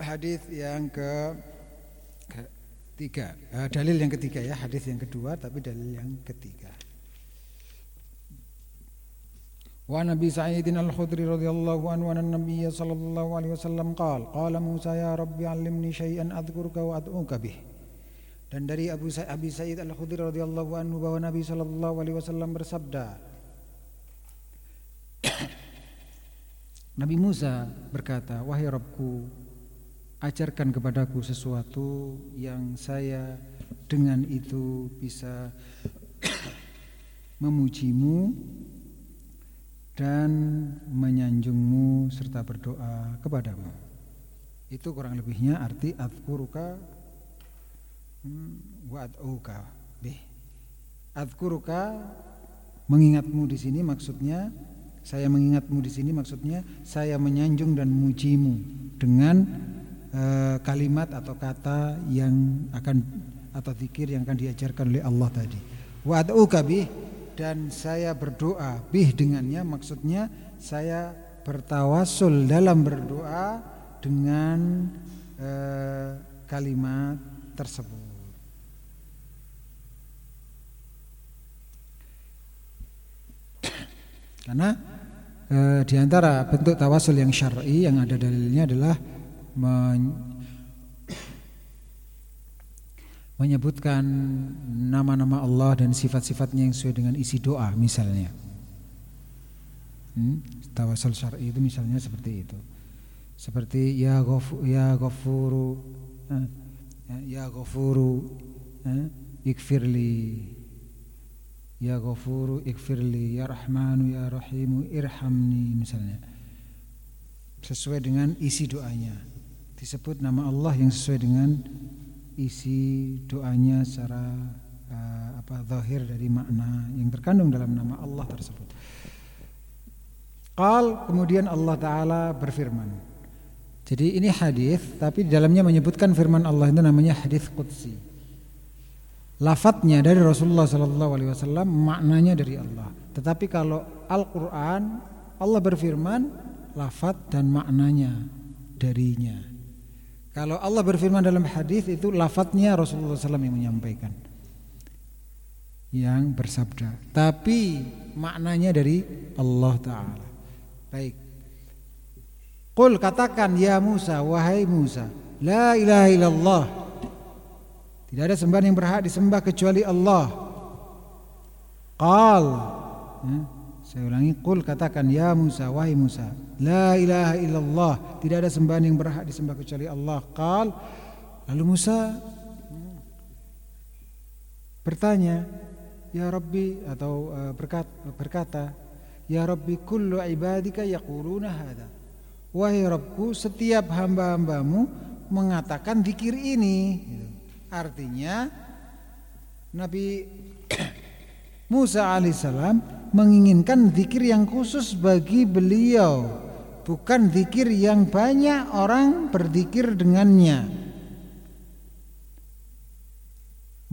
Speaker 1: hadis yang ke ketiga. Uh, dalil yang ketiga ya, hadis yang kedua tapi dalil yang ketiga. Wa Nabi Sa'id Al-Khudri radhiyallahu anhu an Nabi sallallahu alaihi wasallam qala qala Musa ya Rabbi 'allimni syai'an adhkuruka wa ad'uka bih. Dan dari Abu Sa'id Abi Sa'id Al-Khudri radhiyallahu anhu bahwa Nabi sallallahu alaihi wasallam bersabda Nabi Musa berkata, "Wahai Rabbku, ajarkan kepadaku sesuatu yang saya dengan itu bisa [coughs] memujimu dan menyanjungmu serta berdoa kepadamu. Itu kurang lebihnya arti adkuruka hmm, wa ad'uka bih. Mengingatmu di sini maksudnya saya mengingatmu di sini maksudnya saya menyanjung dan memujimu dengan Eh, kalimat atau kata yang akan atau zikir yang akan diajarkan oleh Allah tadi. Wa ad'uka dan saya berdoa bih dengannya maksudnya saya bertawasul dalam berdoa dengan eh, kalimat tersebut. Karena eh, di antara bentuk tawasul yang syar'i yang ada dalilnya adalah menyebutkan nama-nama Allah dan sifat-sifatnya yang sesuai dengan isi doa misalnya. Hmm? Tawasul syar'i itu misalnya seperti itu. Seperti ya ghafuru ya ghafuru eh, ya ghafuru eh, ikfirli ya ghafuru ikfirli ya rahmanu ya rahimu irhamni misalnya. Sesuai dengan isi doanya. Disebut nama Allah yang sesuai dengan isi doanya secara uh, apa zahir dari makna yang terkandung dalam nama Allah tersebut. Qal kemudian Allah taala berfirman. Jadi ini hadis tapi di dalamnya menyebutkan firman Allah itu namanya hadis qudsi. Lafadznya dari Rasulullah sallallahu alaihi wasallam, maknanya dari Allah. Tetapi kalau Al-Qur'an Allah berfirman lafadz dan maknanya darinya. Kalau Allah berfirman dalam hadis itu lafadznya Rasulullah SAW yang menyampaikan, yang bersabda. Tapi maknanya dari Allah Taala. Baik. Qul katakan ya Musa, wahai Musa, la ilaha illallah. Tidak ada sembahan yang berhak disembah kecuali Allah. Qal. Hmm? Saya ulangi, qul katakan ya Musa, wahai Musa, la ilaha illallah, tidak ada sembahan yang berhak disembah kecuali Allah. Qal lalu Musa bertanya, ya Rabbi atau uh, berkata, berkata, ya Rabbi kullu ibadika yaquluna hadza. Wahai Rabbku, setiap hamba-hambamu mengatakan zikir ini. Artinya Nabi [coughs] Musa alaihissalam menginginkan zikir yang khusus bagi beliau. Bukan zikir yang banyak orang berzikir dengannya.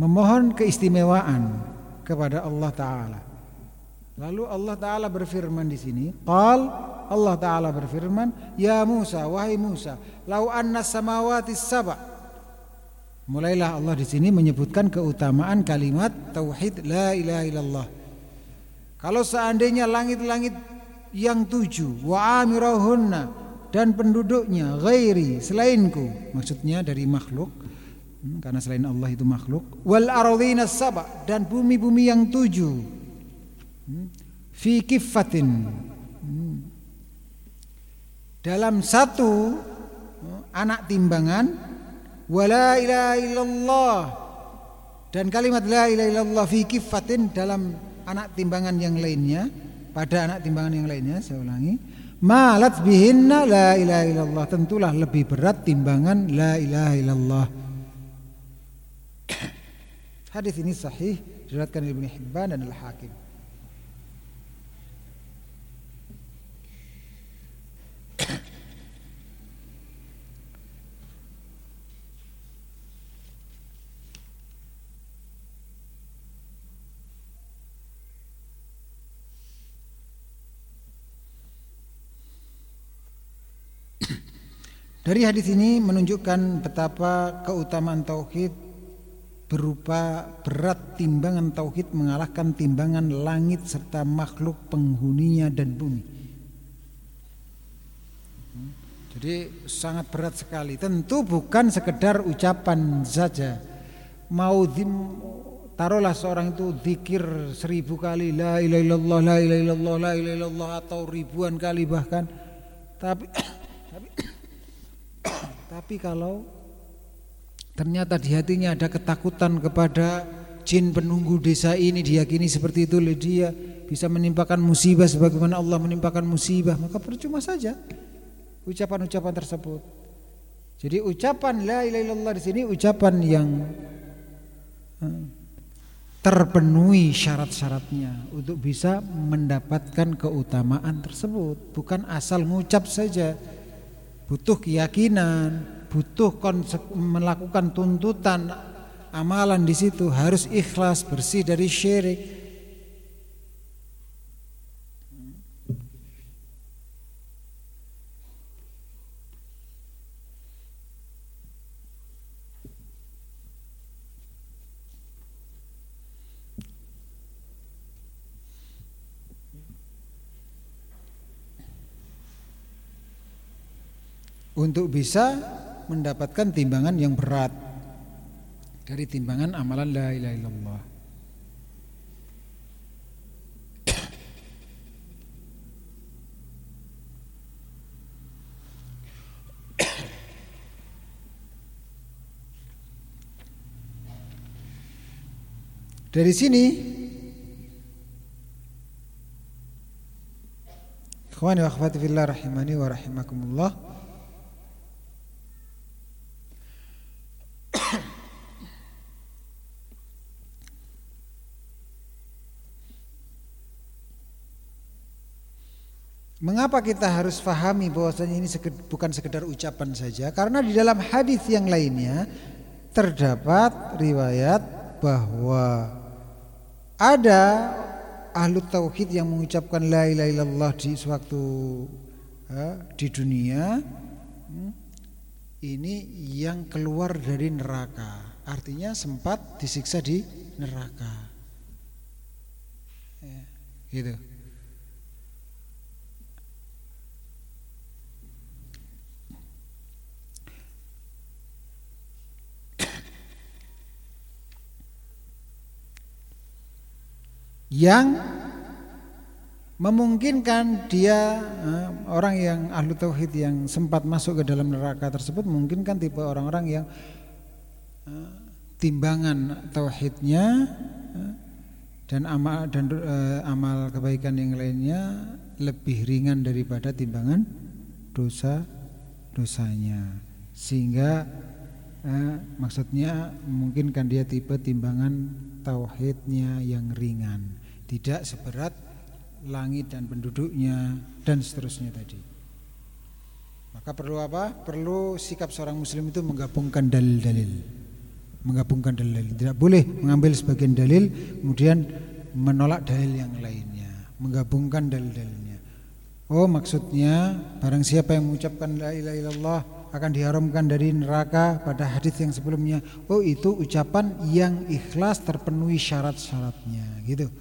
Speaker 1: Memohon keistimewaan kepada Allah taala. Lalu Allah taala berfirman di sini qal Allah taala berfirman ya Musa wahai Musa lau anna samawati saba mulailah Allah di sini menyebutkan keutamaan kalimat tauhid la ilaha illallah. Kalau seandainya langit-langit yang tujuh wa amirahunna dan penduduknya ghairi selainku maksudnya dari makhluk hmm, karena selain Allah itu makhluk wal ardhina saba dan bumi-bumi yang tujuh hmm, fi kifatin hmm, dalam satu anak timbangan wala ilaha illallah. Dan kalimat la ilaha illallah fi kifatin dalam anak timbangan yang lainnya pada anak timbangan yang lainnya saya ulangi malat bihinna la ilaha illallah. Tentulah lebih berat timbangan la ilaha illallah. [coughs] Hadis ini sahih diriwayatkan Ibnu Hibban dan Al-Hakim [coughs] Dari hadis ini menunjukkan betapa keutamaan tauhid berupa berat timbangan tauhid mengalahkan timbangan langit serta makhluk penghuninya dan bumi. Jadi sangat berat sekali. Tentu bukan sekedar ucapan saja. Mau taruhlah seorang itu zikir seribu kali la ilaha illallah la ilaha illallah la ilaha illallah atau ribuan kali bahkan. Tapi tapi kalau ternyata di hatinya ada ketakutan kepada jin penunggu desa ini diyakini seperti itu oleh dia bisa menimpakan musibah sebagaimana Allah menimpakan musibah maka percuma saja ucapan-ucapan tersebut. Jadi ucapan la ilaha illallah di sini ucapan yang eh, terpenuhi syarat-syaratnya untuk bisa mendapatkan keutamaan tersebut, bukan asal ngucap saja butuh keyakinan, butuh melakukan tuntutan amalan di situ harus ikhlas, bersih dari syirik. Untuk bisa mendapatkan timbangan yang berat dari timbangan amalan la ilaha illallah. Dari sini Ikhwani wa akhwati fillah rahimani wa rahimakumullah Mengapa kita harus fahami bahwasanya ini bukan sekedar ucapan saja? Karena di dalam hadis yang lainnya terdapat riwayat bahwa ada ahlu tauhid yang mengucapkan la ilaha illallah di sewaktu ya, di dunia hmm, ini yang keluar dari neraka. Artinya sempat disiksa di neraka. Ya, gitu yang memungkinkan dia eh, orang yang ahlu tauhid yang sempat masuk ke dalam neraka tersebut memungkinkan tipe orang-orang yang eh, timbangan tauhidnya eh, dan amal dan amal kebaikan yang lainnya lebih ringan daripada timbangan dosa dosanya. Sehingga eh, maksudnya memungkinkan dia tipe timbangan tauhidnya yang ringan tidak seberat langit dan penduduknya dan seterusnya tadi. Maka perlu apa? Perlu sikap seorang muslim itu menggabungkan dalil-dalil. Menggabungkan dalil. Tidak boleh mengambil sebagian dalil kemudian menolak dalil yang lainnya. Menggabungkan dalil-dalilnya. Oh, maksudnya barang siapa yang mengucapkan la ilaha illallah akan diharamkan dari neraka pada hadis yang sebelumnya. Oh, itu ucapan yang ikhlas terpenuhi syarat-syaratnya, gitu.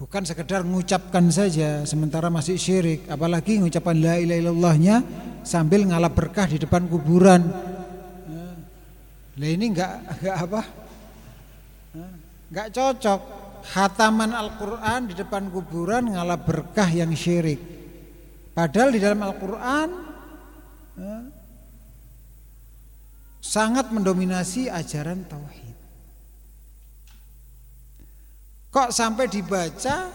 Speaker 1: Bukan sekedar mengucapkan saja sementara masih syirik, apalagi mengucapkan la ilaha illallahnya sambil ngalap berkah di depan kuburan. Nah ini enggak enggak apa? Enggak cocok. Hataman Al-Qur'an di depan kuburan ngalap berkah yang syirik. Padahal di dalam Al-Qur'an sangat mendominasi ajaran tauhid. Kok sampai dibaca?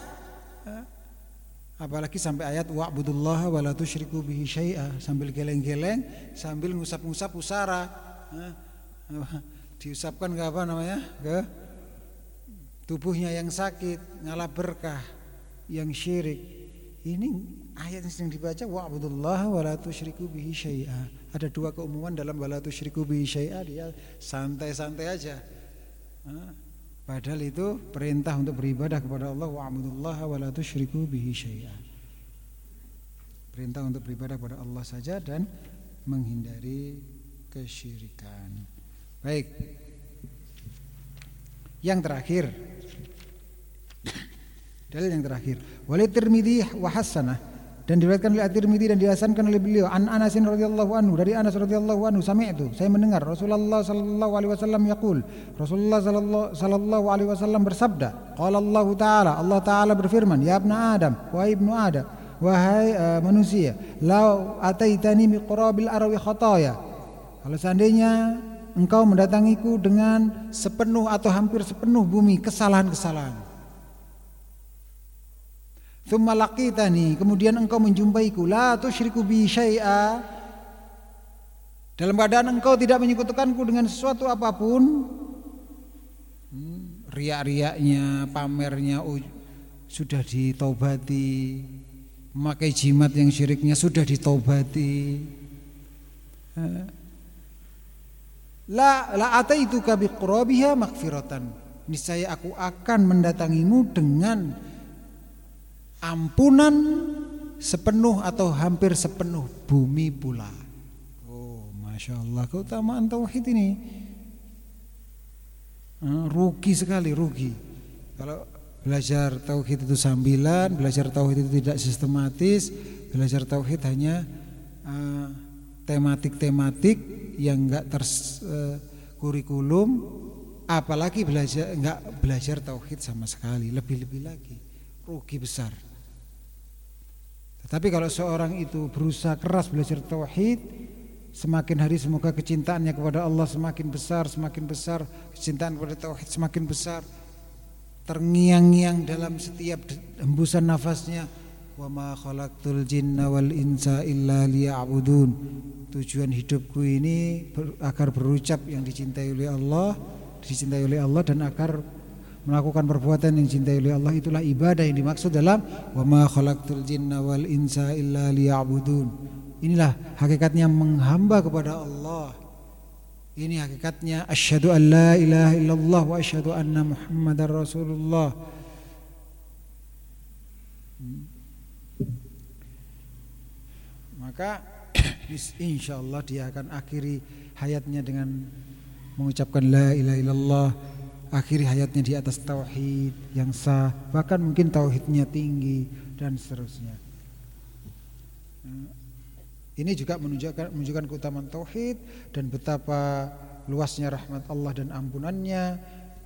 Speaker 1: Apalagi sampai ayat wa'budullaha wa la tusyriku bihi syai'a sambil geleng-geleng sambil ngusap-ngusap usara. Diusapkan ke apa namanya? Ke tubuhnya yang sakit ngalah berkah yang syirik. Ini ayat yang sedang dibaca wa'budullaha wa la tusyriku bihi syai'a. Ada dua keumuman dalam wa la bihi syai'a dia santai-santai aja Padahal itu perintah untuk beribadah kepada Allah wa'budullaha wa la tusyriku bihi syai'a. Perintah untuk beribadah kepada Allah saja dan menghindari kesyirikan. Baik. Yang terakhir. [coughs] Dalil yang terakhir. Walid Tirmidzi wa hasanah dan diriwayatkan oleh At-Tirmidzi dan dihasankan oleh beliau. An Anas radhiyallahu anhu dari Anas radhiyallahu anhu sami'tu saya mendengar Rasulullah sallallahu alaihi wasallam yaqul Rasulullah sallallahu alaihi wasallam bersabda qala Allah taala Allah taala berfirman ya ibna Adam wahai ibnu Adam wahai uh, manusia lau ataitani mi qurabil arwi khataya. Kalau seandainya engkau mendatangiku dengan sepenuh atau hampir sepenuh bumi kesalahan-kesalahan Thumma laqitani, kemudian engkau menjumpaiku, la tusyriku bi syai'a. Dalam keadaan engkau tidak menyekutukanku dengan sesuatu apa pun, hmm, riak-riaknya, pamernya oh, sudah ditobati, memakai jimat yang syiriknya sudah ditobati. La la ataituka biqrabiha maghfiratan. Niscaya aku akan mendatangimu dengan ampunan sepenuh atau hampir sepenuh bumi pula. Oh, masya Allah keutamaan tauhid ini ah, rugi sekali rugi. Kalau belajar tauhid itu sambilan, belajar tauhid itu tidak sistematis, belajar tauhid hanya uh, tematik-tematik yang enggak terkurikulum uh, apalagi belajar enggak belajar tauhid sama sekali lebih-lebih lagi rugi besar tetapi kalau seorang itu berusaha keras belajar tauhid semakin hari semoga kecintaannya kepada Allah semakin besar semakin besar. Kecintaan kepada tauhid semakin besar. Terngiang-ngiang dalam setiap hembusan nafasnya. Wa ma khalaqtul jinna wal insa illa liya'budun. Tujuan hidupku ini agar berucap yang dicintai oleh Allah dicintai oleh Allah dan agar melakukan perbuatan yang dicintai oleh Allah itulah ibadah yang dimaksud dalam wa ma khalaqtul jinna wal insa illa liya'budun. Inilah hakikatnya menghamba kepada Allah. Ini hakikatnya asyhadu an la ilaha illallah wa asyhadu anna muhammadar rasulullah. Maka insyaallah dia akan akhiri hayatnya dengan mengucapkan la ilaha illallah akhiri hayatnya di atas tauhid yang sah bahkan mungkin tauhidnya tinggi dan seterusnya. Ini juga menunjukkan menunjukkan keutamaan tauhid dan betapa luasnya rahmat Allah dan ampunannya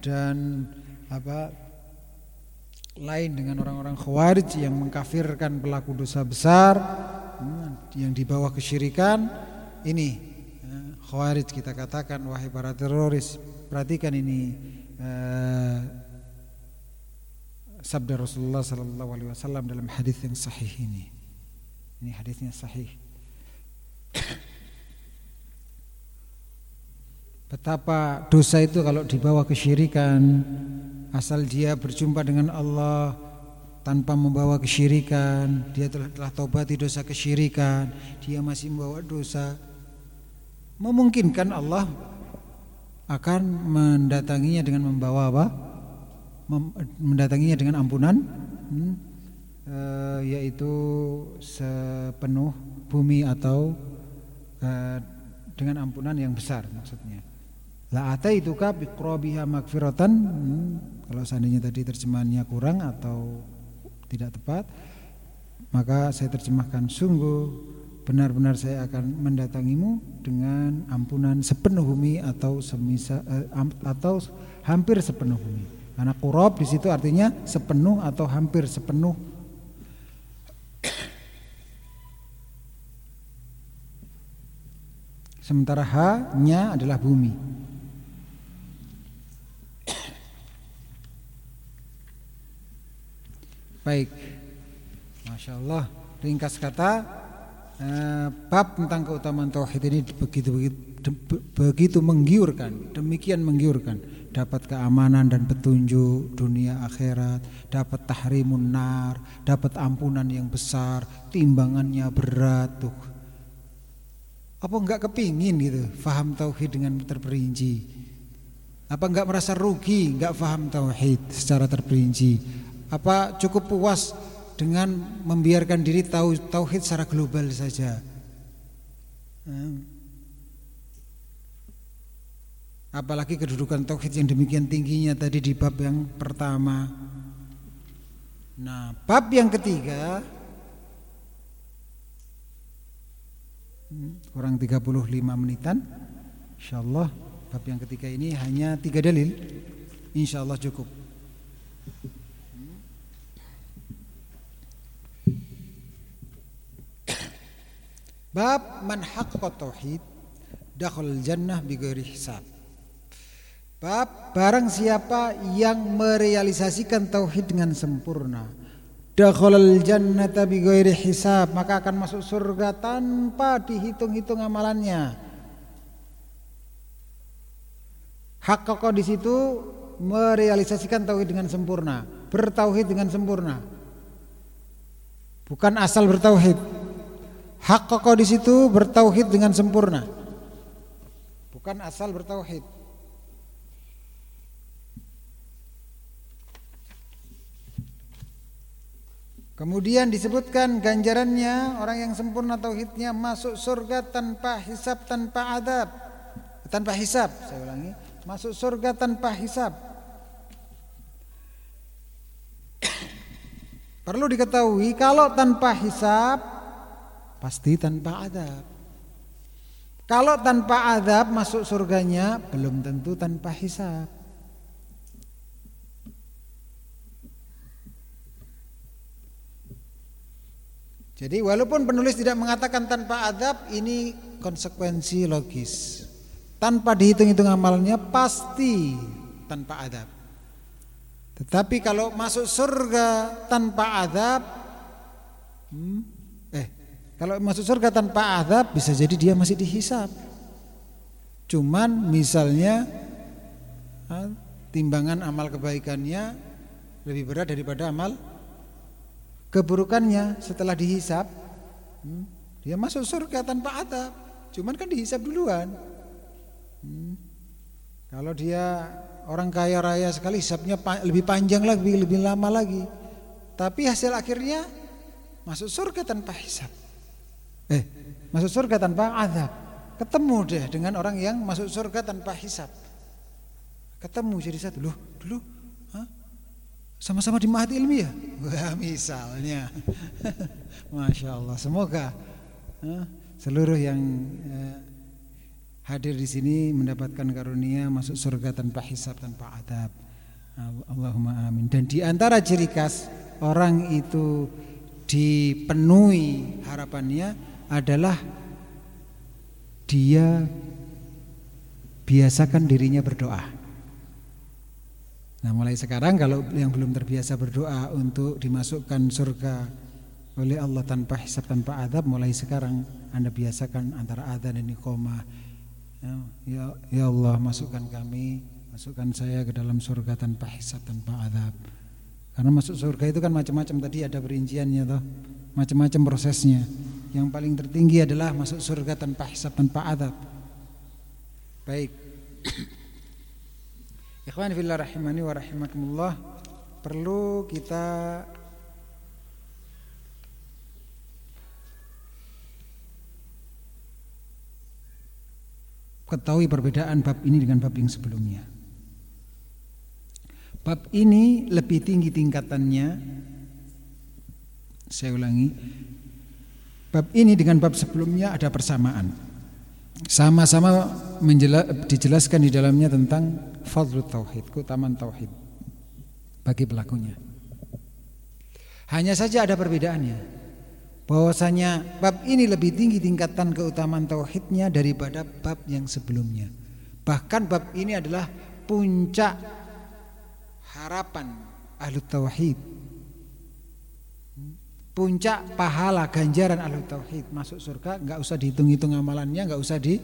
Speaker 1: dan apa lain dengan orang-orang khawarij yang mengkafirkan pelaku dosa besar hmm, yang dibawa kesyirikan. Ini Khawarij kita katakan wahai para teroris perhatikan ini uh, sabda Rasulullah sallallahu alaihi wasallam dalam hadis yang sahih ini. Ini hadisnya sahih. Betapa dosa itu kalau dibawa kesyirikan asal dia berjumpa dengan Allah tanpa membawa kesyirikan, dia telah telah taubat dosa kesyirikan, dia masih membawa dosa memungkinkan Allah akan mendatanginya dengan membawa apa? mendatanginya dengan ampunan hmm, e, yaitu sepenuh bumi atau e, dengan ampunan yang besar maksudnya. La ataituka biqrabiha magfiratan hmm, kalau seandainya tadi terjemahannya kurang atau tidak tepat maka saya terjemahkan sungguh benar-benar saya akan mendatangimu dengan ampunan sepenuh bumi atau semisa eh, atau hampir sepenuh bumi. Karena kurob di situ artinya sepenuh atau hampir sepenuh. Sementara ha-nya adalah bumi. Baik, masya Allah. Ringkas kata, Eh, bab tentang keutamaan tauhid ini begitu begitu begitu menggiurkan, demikian menggiurkan. Dapat keamanan dan petunjuk dunia akhirat, dapat tahrimun nar, dapat ampunan yang besar, timbangannya berat tuh. Apa enggak kepingin gitu, faham tauhid dengan terperinci? Apa enggak merasa rugi, enggak faham tauhid secara terperinci? Apa cukup puas dengan membiarkan diri tahu tauhid secara global saja. Hmm. Apalagi kedudukan tauhid yang demikian tingginya tadi di bab yang pertama. Nah, bab yang ketiga hmm, kurang 35 menitan. Insyaallah bab yang ketiga ini hanya tiga dalil. Insyaallah cukup. Bab man haqqa tauhid dakhul jannah bighairi hisab. Bab barang siapa yang merealisasikan tauhid dengan sempurna dakhalal jannata bighairi hisab maka akan masuk surga tanpa dihitung-hitung amalannya. Haqqaqa di situ merealisasikan tauhid dengan sempurna, bertauhid dengan sempurna. Bukan asal bertauhid, Hak kokoh di situ bertauhid dengan sempurna. Bukan asal bertauhid. Kemudian disebutkan ganjarannya orang yang sempurna tauhidnya masuk surga tanpa hisab tanpa adab. Tanpa hisab, saya ulangi. Masuk surga tanpa hisab. [coughs] Perlu diketahui kalau tanpa hisab pasti tanpa adab. Kalau tanpa azab masuk surganya belum tentu tanpa hisab. Jadi walaupun penulis tidak mengatakan tanpa adab ini konsekuensi logis. Tanpa dihitung-hitung amalnya pasti tanpa adab. Tetapi kalau masuk surga tanpa adab, hmm, kalau masuk surga tanpa azab bisa jadi dia masih dihisap. Cuman misalnya timbangan amal kebaikannya lebih berat daripada amal keburukannya setelah dihisap. Hmm, dia masuk surga tanpa azab. Cuman kan dihisap duluan. Hmm, kalau dia orang kaya raya sekali hisapnya lebih panjang lagi, lebih lama lagi. Tapi hasil akhirnya masuk surga tanpa hisap. Eh, masuk surga tanpa azab. Ketemu deh dengan orang yang masuk surga tanpa hisap. Ketemu jadi satu. Loh, dulu sama-sama di mahdi ilmiah. Wah, misalnya. [laughs] Masya Allah. Semoga seluruh yang uh, hadir di sini mendapatkan karunia masuk surga tanpa hisap, tanpa adab. Allahumma amin. Dan di antara ciri khas orang itu dipenuhi harapannya adalah dia biasakan dirinya berdoa. Nah mulai sekarang kalau yang belum terbiasa berdoa untuk dimasukkan surga oleh Allah tanpa hisab tanpa adab mulai sekarang anda biasakan antara adhan dan iqamah. Ya, ya, ya Allah masukkan kami masukkan saya ke dalam surga tanpa hisab tanpa adab. Karena masuk surga itu kan macam-macam tadi ada perinciannya toh macam-macam prosesnya yang paling tertinggi adalah masuk surga tanpa hisab tanpa adab. Baik. [coughs] Ikhwan fillah rahimani wa rahimakumullah perlu kita ketahui perbedaan bab ini dengan bab yang sebelumnya. Bab ini lebih tinggi tingkatannya. Saya ulangi, Bab ini dengan bab sebelumnya ada persamaan. Sama-sama dijelaskan di dalamnya tentang fadlut tauhid, keutamaan tauhid bagi pelakunya. Hanya saja ada perbedaannya. Bahwasanya bab ini lebih tinggi tingkatan keutamaan tauhidnya daripada bab yang sebelumnya. Bahkan bab ini adalah puncak harapan ahlu tauhid puncak pahala ganjaran ahlu tauhid. Masuk surga nggak usah dihitung-hitung amalannya nggak usah di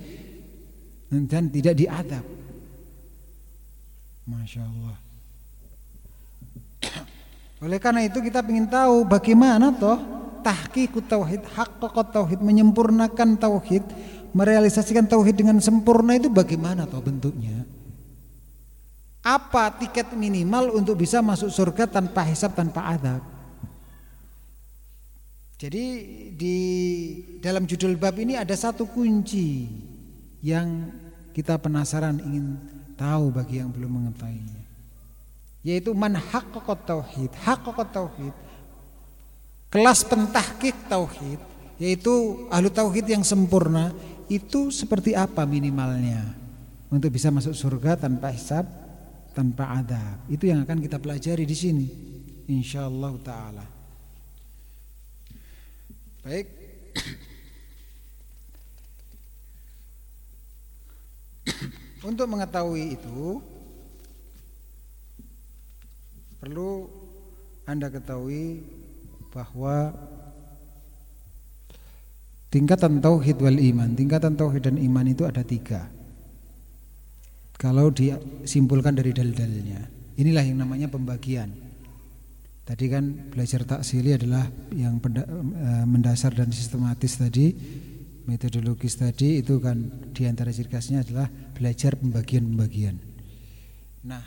Speaker 1: dan tidak diadab. Masya Allah. Oleh karena itu kita ingin tahu bagaimana toh tahqiq tauhid hak tauhid menyempurnakan tauhid merealisasikan tauhid dengan sempurna itu bagaimana toh bentuknya? Apa tiket minimal untuk bisa masuk surga tanpa hisab tanpa adab jadi di dalam judul bab ini ada satu kunci yang kita penasaran ingin tahu bagi yang belum mengetahuinya. Yaitu man haqqaqat tauhid, haqqaqat tauhid. Kelas pentahkik tauhid yaitu ahlu tauhid yang sempurna itu seperti apa minimalnya untuk bisa masuk surga tanpa hisab, tanpa adab. Itu yang akan kita pelajari di sini insyaallah taala. Baik. Untuk mengetahui itu perlu Anda ketahui bahwa tingkatan tauhid wal iman, tingkatan tauhid dan iman itu ada tiga. Kalau disimpulkan dari dal-dalnya, inilah yang namanya pembagian. Tadi kan belajar taksili adalah yang eh, mendasar dan sistematis tadi, metodologis tadi itu kan di antara ciri khasnya adalah belajar pembagian-pembagian. Nah,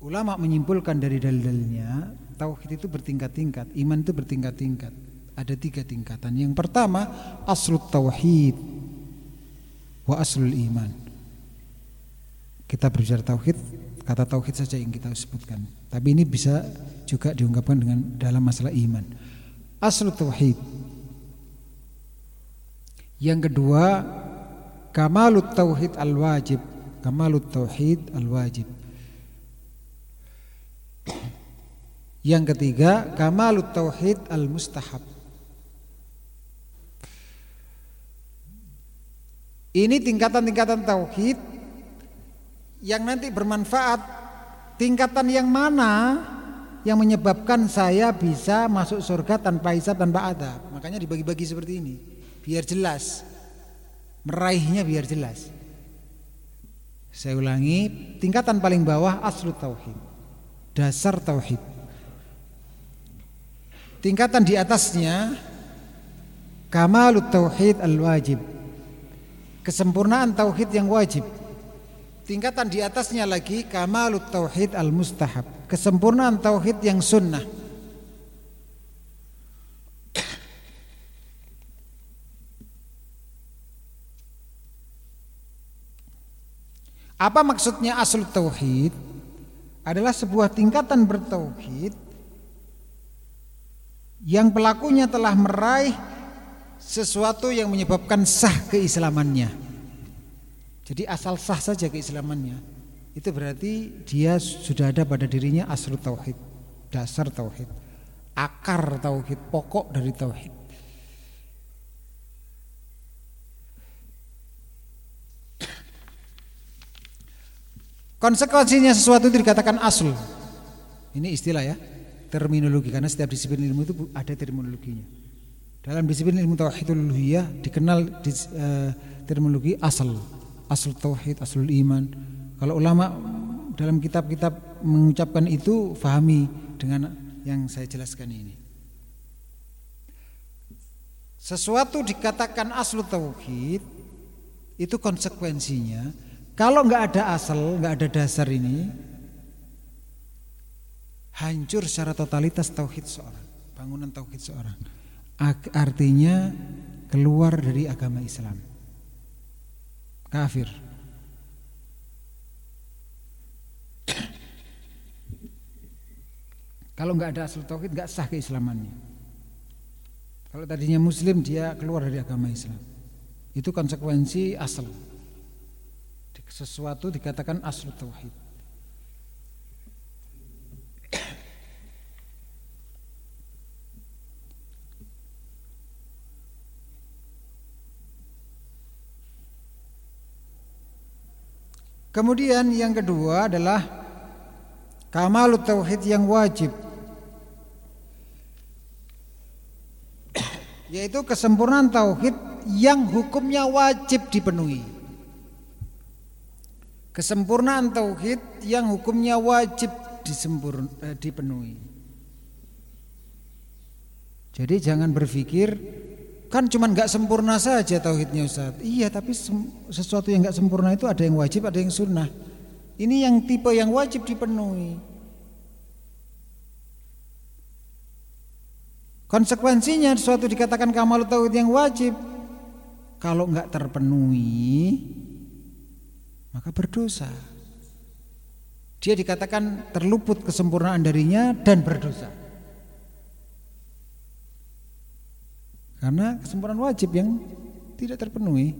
Speaker 1: ulama menyimpulkan dari dalil-dalilnya tauhid itu bertingkat-tingkat, iman itu bertingkat-tingkat. Ada tiga tingkatan. Yang pertama aslut tauhid wa aslul iman. Kita berbicara tauhid, kata tauhid saja yang kita sebutkan. Tapi ini bisa juga diungkapkan dengan dalam masalah iman. Asal tauhid. Yang kedua kamalut tauhid al-wajib. Kamalut tauhid al-wajib. Yang ketiga, kamalut tauhid al-mustahab. Ini tingkatan-tingkatan tauhid yang nanti bermanfaat. Tingkatan yang mana yang menyebabkan saya bisa masuk surga tanpa hisab tanpa adab. Makanya dibagi-bagi seperti ini, biar jelas. Meraihnya biar jelas. Saya ulangi, tingkatan paling bawah aslu tauhid. Dasar tauhid. Tingkatan di atasnya kamalut tauhid al-wajib. Kesempurnaan tauhid yang wajib. Tingkatan di atasnya lagi kamalut tauhid al-mustahab. Kesempurnaan tauhid yang sunnah. Apa maksudnya asal tauhid? Adalah sebuah tingkatan bertauhid yang pelakunya telah meraih sesuatu yang menyebabkan sah keislamannya. Jadi asal sah saja keislamannya. Itu berarti dia sudah ada pada dirinya asal tauhid, dasar tauhid, akar tauhid, pokok dari tauhid. Konsekuensinya sesuatu itu dikatakan asal. Ini istilah ya, terminologi karena setiap disiplin ilmu itu ada terminologinya. Dalam disiplin ilmu tauhidul uluhiyah dikenal di, uh, terminologi asal, asal tauhid, asal iman. Kalau ulama dalam kitab-kitab mengucapkan itu fahami dengan yang saya jelaskan ini. Sesuatu dikatakan asal tauhid itu konsekuensinya kalau nggak ada asal, nggak ada dasar ini, hancur secara totalitas tauhid seorang, bangunan tauhid seorang. Artinya keluar dari agama Islam. Kafir. Kalau nggak ada asal tauhid nggak sah keislamannya. Kalau tadinya muslim dia keluar dari agama Islam. Itu konsekuensi asal sesuatu dikatakan aslu tauhid. Kemudian yang kedua adalah kamalut tauhid yang wajib. [coughs] Yaitu kesempurnaan tauhid yang hukumnya wajib dipenuhi. Kesempurnaan tauhid yang hukumnya wajib disempur, eh, dipenuhi. Jadi jangan berpikir kan cuma nggak sempurna saja tauhidnya Ustaz. Iya, tapi sesuatu yang nggak sempurna itu ada yang wajib, ada yang sunnah. Ini yang tipe yang wajib dipenuhi. Konsekuensinya sesuatu dikatakan kamal tauhid yang wajib kalau nggak terpenuhi maka berdosa. Dia dikatakan terluput kesempurnaan darinya dan berdosa. Karena kesempurnaan wajib yang tidak terpenuhi.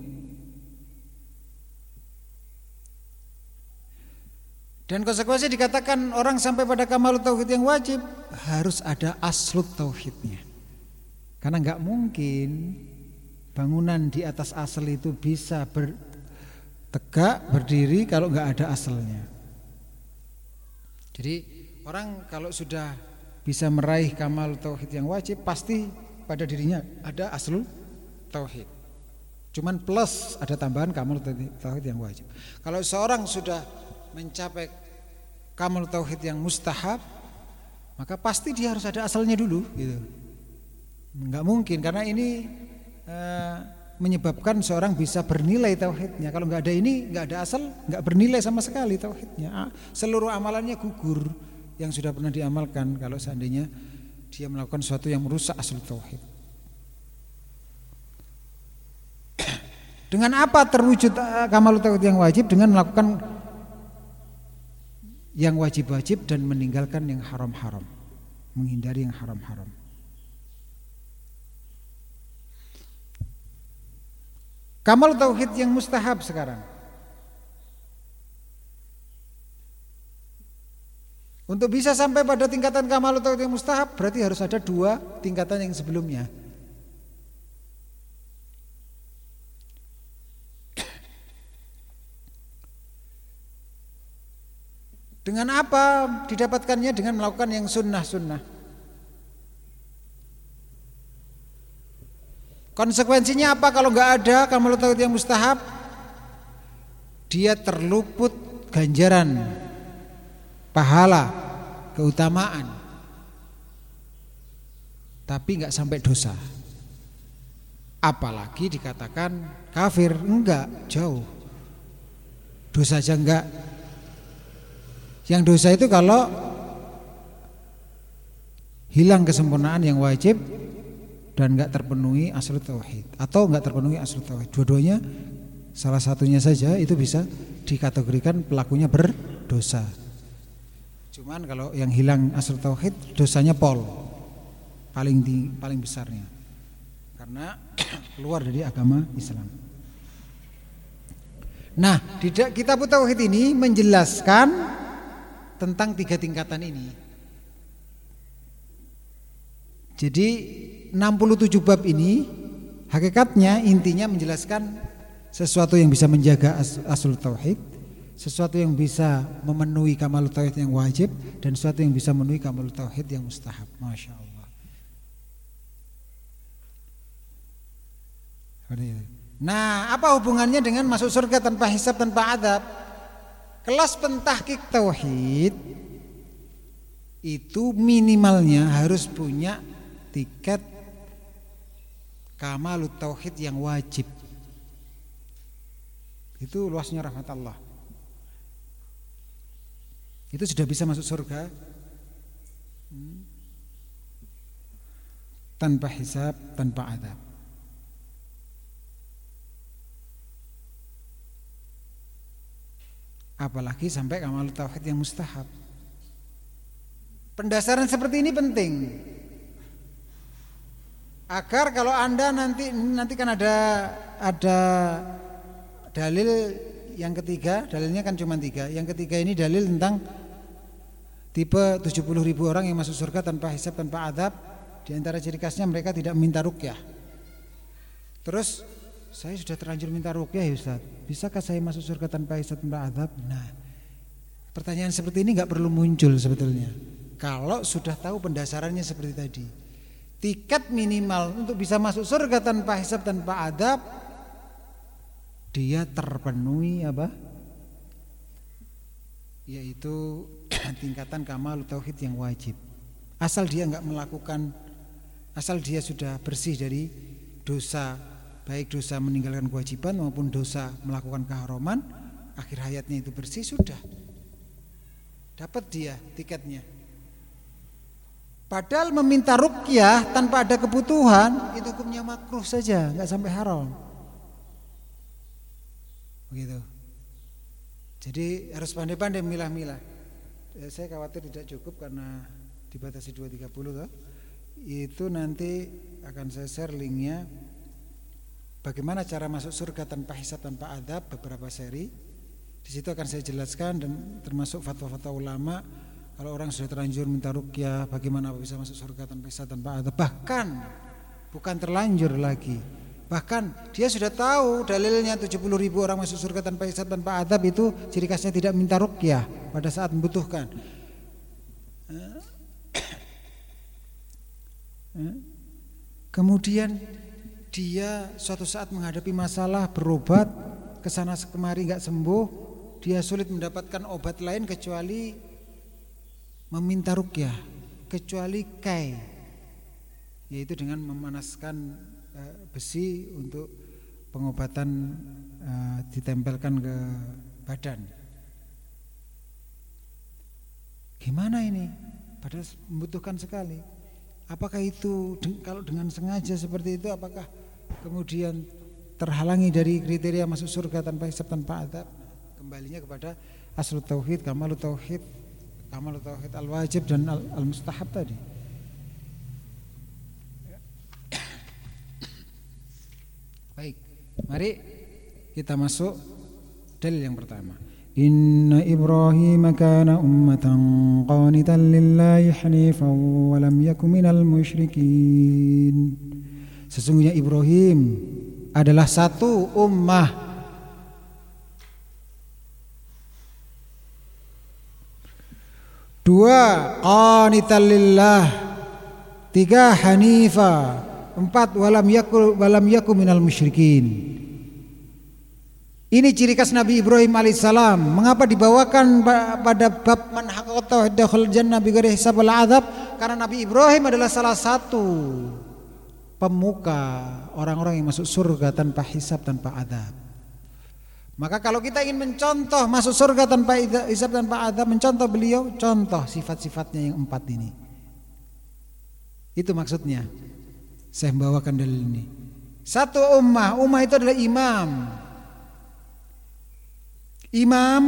Speaker 1: Dan konsekuensi dikatakan orang sampai pada kamal tauhid yang wajib harus ada aslut tauhidnya. Karena nggak mungkin bangunan di atas asal itu bisa ber, tegak berdiri kalau nggak ada asalnya. Jadi orang kalau sudah bisa meraih kamal tauhid yang wajib pasti pada dirinya ada aslul tauhid. Cuman plus ada tambahan kamal tauhid yang wajib. Kalau seorang sudah mencapai kamal tauhid yang mustahab, maka pasti dia harus ada asalnya dulu gitu. Enggak mungkin karena ini eh, menyebabkan seorang bisa bernilai tauhidnya. Kalau nggak ada ini, nggak ada asal, nggak bernilai sama sekali tauhidnya. Seluruh amalannya gugur yang sudah pernah diamalkan kalau seandainya dia melakukan sesuatu yang merusak asal tauhid. [coughs] Dengan apa terwujud eh, kamal tauhid yang wajib? Dengan melakukan yang wajib-wajib dan meninggalkan yang haram-haram. Menghindari yang haram-haram. Kamal tauhid yang mustahab sekarang. Untuk bisa sampai pada tingkatan kamal tauhid yang mustahab berarti harus ada dua tingkatan yang sebelumnya. Dengan apa didapatkannya? Dengan melakukan yang sunnah-sunnah. Konsekuensinya apa kalau nggak ada kamu tahu yang mustahab? Dia terluput ganjaran, pahala, keutamaan. Tapi nggak sampai dosa. Apalagi dikatakan kafir, enggak, jauh. Dosa aja enggak, yang dosa itu kalau hilang kesempurnaan yang wajib dan nggak terpenuhi asal tauhid atau nggak terpenuhi asal tauhid. Dua-duanya salah satunya saja itu bisa dikategorikan pelakunya berdosa. Cuman kalau yang hilang asal tauhid dosanya pol paling di, paling besarnya karena [clears throat] keluar dari agama Islam. Nah, di kitab tauhid ini menjelaskan tentang tiga tingkatan ini. Jadi 67 bab ini hakikatnya intinya menjelaskan sesuatu yang bisa menjaga as asul tauhid, sesuatu yang bisa memenuhi kamal tauhid yang wajib dan sesuatu yang bisa memenuhi kamal tauhid yang mustahab. Masya Allah. Nah, apa hubungannya dengan masuk surga tanpa hisab tanpa adab? Kelas pentahkik tauhid itu minimalnya harus punya tiket kamalut tauhid yang wajib. Itu luasnya rahmat Allah. Itu sudah bisa masuk surga hmm. tanpa hisab, tanpa adab. apalagi sampai kamal tauhid yang mustahab. Pendasaran seperti ini penting. Agar kalau Anda nanti nanti kan ada ada dalil yang ketiga, dalilnya kan cuma tiga. Yang ketiga ini dalil tentang tipe 70 ribu orang yang masuk surga tanpa hisab tanpa adab. Di antara ciri khasnya mereka tidak minta rukyah. Terus saya sudah terlanjur minta rukyah ya Ustaz. Bisakah saya masuk surga tanpa hisab tanpa azab? Nah, pertanyaan seperti ini nggak perlu muncul sebetulnya. Kalau sudah tahu pendasarannya seperti tadi. Tiket minimal untuk bisa masuk surga tanpa hisab tanpa adab dia terpenuhi apa? Yaitu [clears throat] tingkatan kamal tauhid yang wajib. Asal dia nggak melakukan asal dia sudah bersih dari dosa baik dosa meninggalkan kewajiban maupun dosa melakukan keharaman akhir hayatnya itu bersih sudah dapat dia tiketnya padahal meminta rukyah tanpa ada kebutuhan itu hukumnya makruh saja nggak sampai haram begitu jadi harus pandai-pandai milah-milah eh, saya khawatir tidak cukup karena dibatasi 230 toh itu nanti akan saya share linknya Bagaimana cara masuk surga tanpa hisab tanpa adab beberapa seri. Di situ akan saya jelaskan dan termasuk fatwa-fatwa ulama kalau orang sudah terlanjur minta rukyah bagaimana bisa masuk surga tanpa hisab tanpa adab. Bahkan bukan terlanjur lagi. Bahkan dia sudah tahu dalilnya 70 ribu orang masuk surga tanpa hisab tanpa adab itu ciri khasnya tidak minta rukyah pada saat membutuhkan. Kemudian dia suatu saat menghadapi masalah berobat ke sana kemari nggak sembuh, dia sulit mendapatkan obat lain kecuali meminta rukyah, kecuali kai, yaitu dengan memanaskan besi untuk pengobatan uh, ditempelkan ke badan. Gimana ini? Padahal membutuhkan sekali. Apakah itu kalau dengan sengaja seperti itu apakah kemudian terhalangi dari kriteria masuk surga tanpa hisab tanpa adab? Kembalinya kepada asal tauhid, kamal tauhid, kamal tauhid al wajib dan al, al mustahab tadi. Baik, mari Kita masuk dalil yang pertama. Inna Ibrahim kana ummatan qanitan lillahi hanifan wa lam yakun minal musyrikin. Sesungguhnya Ibrahim adalah satu ummah Dua qanitan lillah Tiga hanifa Empat walam yakul walam yakul minal musyrikin ini ciri khas Nabi Ibrahim alaihissalam. Mengapa dibawakan pada bab man haqqata dakhul jannah bi ghairi hisab wal adab? Karena Nabi Ibrahim adalah salah satu pemuka orang-orang yang masuk surga tanpa hisab tanpa adab. Maka kalau kita ingin mencontoh masuk surga tanpa hisab tanpa adab, mencontoh beliau, contoh sifat-sifatnya yang empat ini. Itu maksudnya. Saya membawakan dalil ini. Satu ummah, ummah itu adalah imam. Imam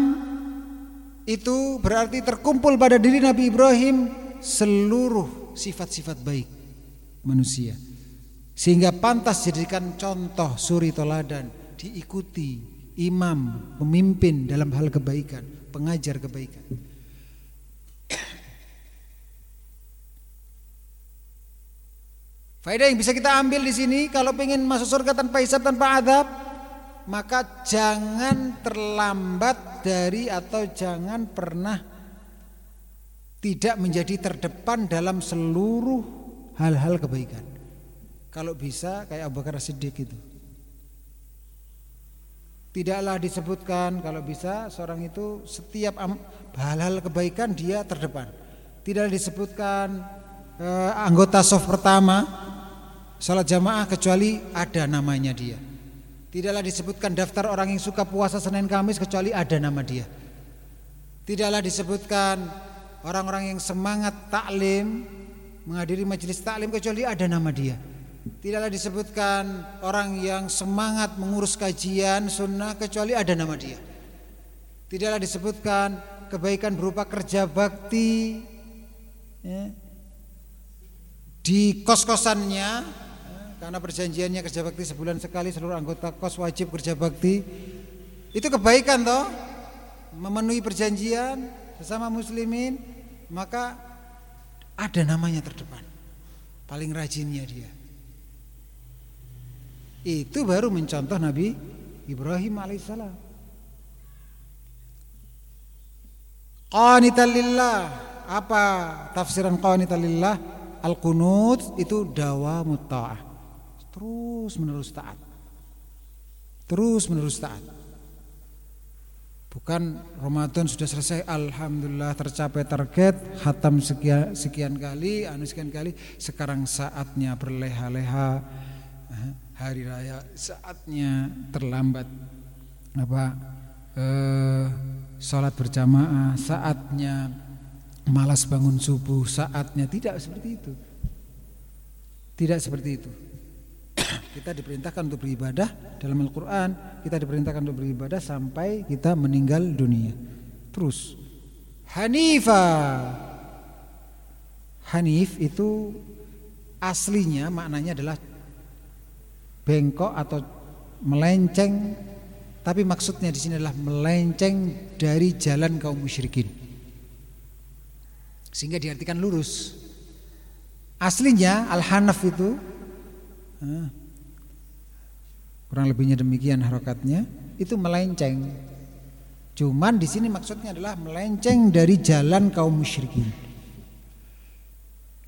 Speaker 1: itu berarti terkumpul pada diri Nabi Ibrahim seluruh sifat-sifat baik manusia. Sehingga pantas jadikan contoh suri toladan, diikuti imam, pemimpin dalam hal kebaikan, pengajar kebaikan. Faedah yang bisa kita ambil di sini kalau ingin masuk surga tanpa hisab tanpa adab, maka jangan terlambat dari atau jangan pernah tidak menjadi terdepan dalam seluruh hal-hal kebaikan. Kalau bisa kayak Abu Bakar Siddiq itu. Tidaklah disebutkan kalau bisa seorang itu setiap hal-hal kebaikan dia terdepan. Tidaklah disebutkan eh, anggota soft pertama salat jamaah kecuali ada namanya dia. Tidaklah disebutkan daftar orang yang suka puasa Senin Kamis kecuali ada nama dia. Tidaklah disebutkan orang-orang yang semangat taklim menghadiri majelis taklim kecuali ada nama dia. Tidaklah disebutkan orang yang semangat mengurus kajian sunnah kecuali ada nama dia. Tidaklah disebutkan kebaikan berupa kerja bakti ya, di kos-kosannya karena perjanjiannya kerja bakti sebulan sekali seluruh anggota kos wajib kerja bakti. Itu kebaikan toh. Memenuhi perjanjian sesama muslimin, maka ada namanya terdepan. Paling rajinnya dia. Itu baru mencontoh Nabi Ibrahim alaihissalam. Qanitan lillah. Apa tafsiran qanitan lillah? Al-qunut itu dawamut ta'ah terus menerus taat. Terus menerus taat. Bukan Ramadan sudah selesai Alhamdulillah tercapai target Hatam sekian, sekian kali Anu sekian kali Sekarang saatnya berleha-leha eh, Hari raya Saatnya terlambat Apa eh, Sholat berjamaah Saatnya Malas bangun subuh Saatnya Tidak seperti itu Tidak seperti itu kita diperintahkan untuk beribadah dalam Al-Qur'an, kita diperintahkan untuk beribadah sampai kita meninggal dunia. Terus Hanifa Hanif itu aslinya maknanya adalah bengkok atau melenceng tapi maksudnya di sini adalah melenceng dari jalan kaum musyrikin. Sehingga diartikan lurus. Aslinya Al-Hanaf itu kurang lebihnya demikian harokatnya. Itu melenceng. Cuman di sini maksudnya adalah melenceng dari jalan kaum musyrikin.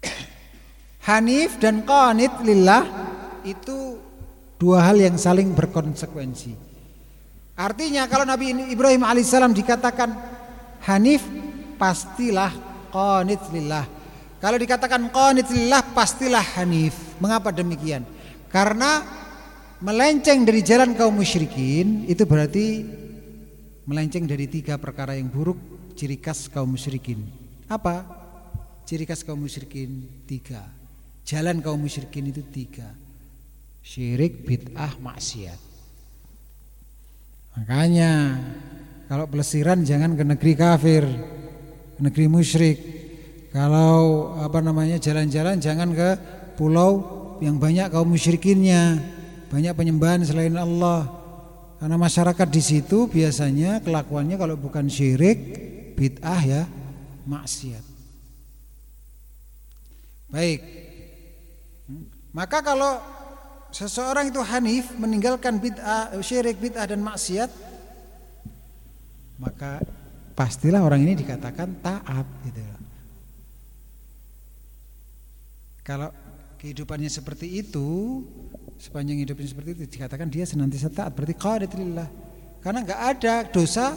Speaker 1: [coughs] Hanif dan Qanit lillah itu dua hal yang saling berkonsekuensi. Artinya kalau Nabi Ibrahim alaihissalam dikatakan Hanif pastilah Qanit lillah. Kalau dikatakan Qanit lillah pastilah Hanif. Mengapa demikian? Karena melenceng dari jalan kaum musyrikin itu berarti melenceng dari tiga perkara yang buruk ciri khas kaum musyrikin. Apa? Ciri khas kaum musyrikin tiga. Jalan kaum musyrikin itu tiga. Syirik, bid'ah, maksiat. Makanya kalau pelesiran jangan ke negeri kafir, ke negeri musyrik. Kalau apa namanya jalan-jalan jangan ke pulau yang banyak kaum musyrikinnya, banyak penyembahan selain Allah. Karena masyarakat di situ biasanya kelakuannya kalau bukan syirik, bid'ah ya, maksiat. Baik. Maka kalau seseorang itu hanif meninggalkan bid'ah, syirik, bid'ah dan maksiat, maka pastilah orang ini dikatakan taat gitu. Kalau kehidupannya seperti itu, sepanjang hidupnya seperti itu dikatakan dia senantiasa taat berarti qanitillah. Karena nggak ada dosa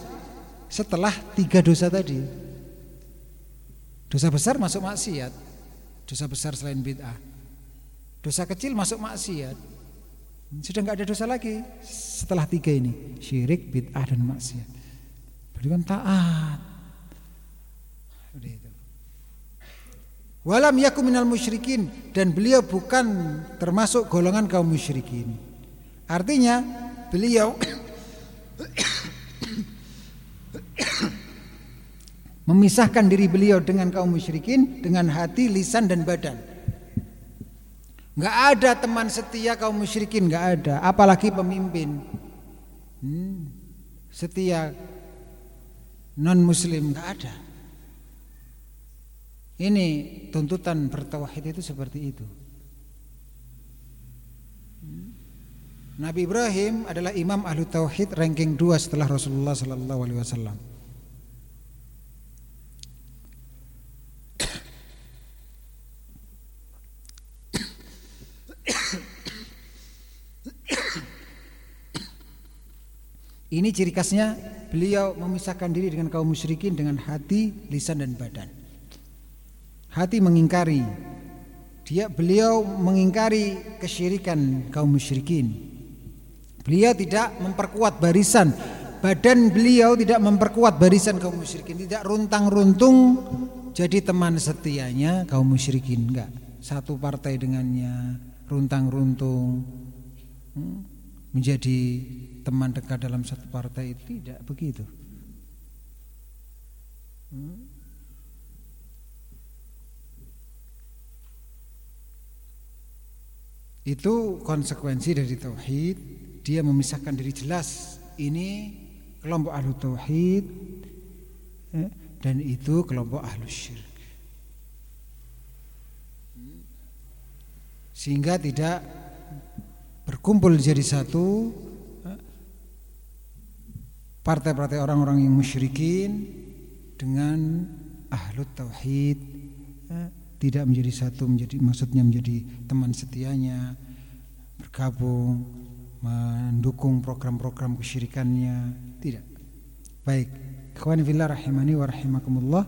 Speaker 1: setelah tiga dosa tadi. Dosa besar masuk maksiat dosa besar selain bid'ah. Dosa kecil masuk maksiat. Sudah nggak ada dosa lagi setelah tiga ini syirik bid'ah dan maksiat. Berarti kan taat Walam yaku minal musyrikin dan beliau bukan termasuk golongan kaum musyrikin. Artinya beliau [coughs] memisahkan diri beliau dengan kaum musyrikin dengan hati, lisan dan badan. Enggak ada teman setia kaum musyrikin, enggak ada, apalagi pemimpin. Hmm, setia non muslim enggak ada. Ini tuntutan bertauhid itu seperti itu. Nabi Ibrahim adalah imam ahlu tauhid ranking 2 setelah Rasulullah sallallahu alaihi wasallam. Ini ciri khasnya beliau memisahkan diri dengan kaum musyrikin dengan hati, lisan dan badan hati mengingkari. Dia beliau mengingkari kesyirikan kaum musyrikin. Beliau tidak memperkuat barisan. Badan beliau tidak memperkuat barisan kaum musyrikin. Tidak runtang-runtung jadi teman setianya kaum musyrikin. Enggak. Satu partai dengannya runtang-runtung hmm, menjadi teman dekat dalam satu partai tidak begitu. Hmm. Itu konsekuensi dari tauhid, dia memisahkan diri jelas. Ini kelompok ahlu tauhid ya, dan itu kelompok ahlu syirik. Sehingga tidak berkumpul jadi satu ya, partai-partai orang-orang yang musyrikin dengan ahlu tauhid ya, tidak menjadi satu menjadi maksudnya menjadi teman setianya bergabung mendukung program-program kesyirikannya. Tidak. Baik. Kawan fillah rahimani wa rahimakumullah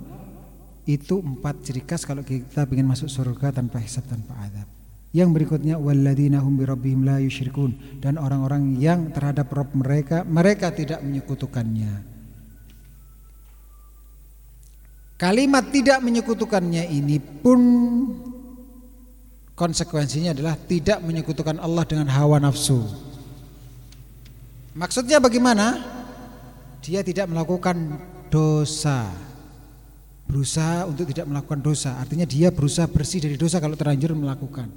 Speaker 1: itu empat ciri khas kalau kita ingin masuk surga tanpa hisab tanpa adab. Yang berikutnya walladzina hum birabbihim la yusyrikun. Dan orang-orang yang terhadap Rabb mereka mereka tidak menyekutukannya Kalimat tidak menyekutukannya ini pun konsekuensinya adalah tidak menyekutukan Allah dengan hawa nafsu. Maksudnya bagaimana? Dia tidak melakukan dosa. Berusaha untuk tidak melakukan dosa. Artinya dia berusaha bersih dari dosa kalau terlanjur melakukan.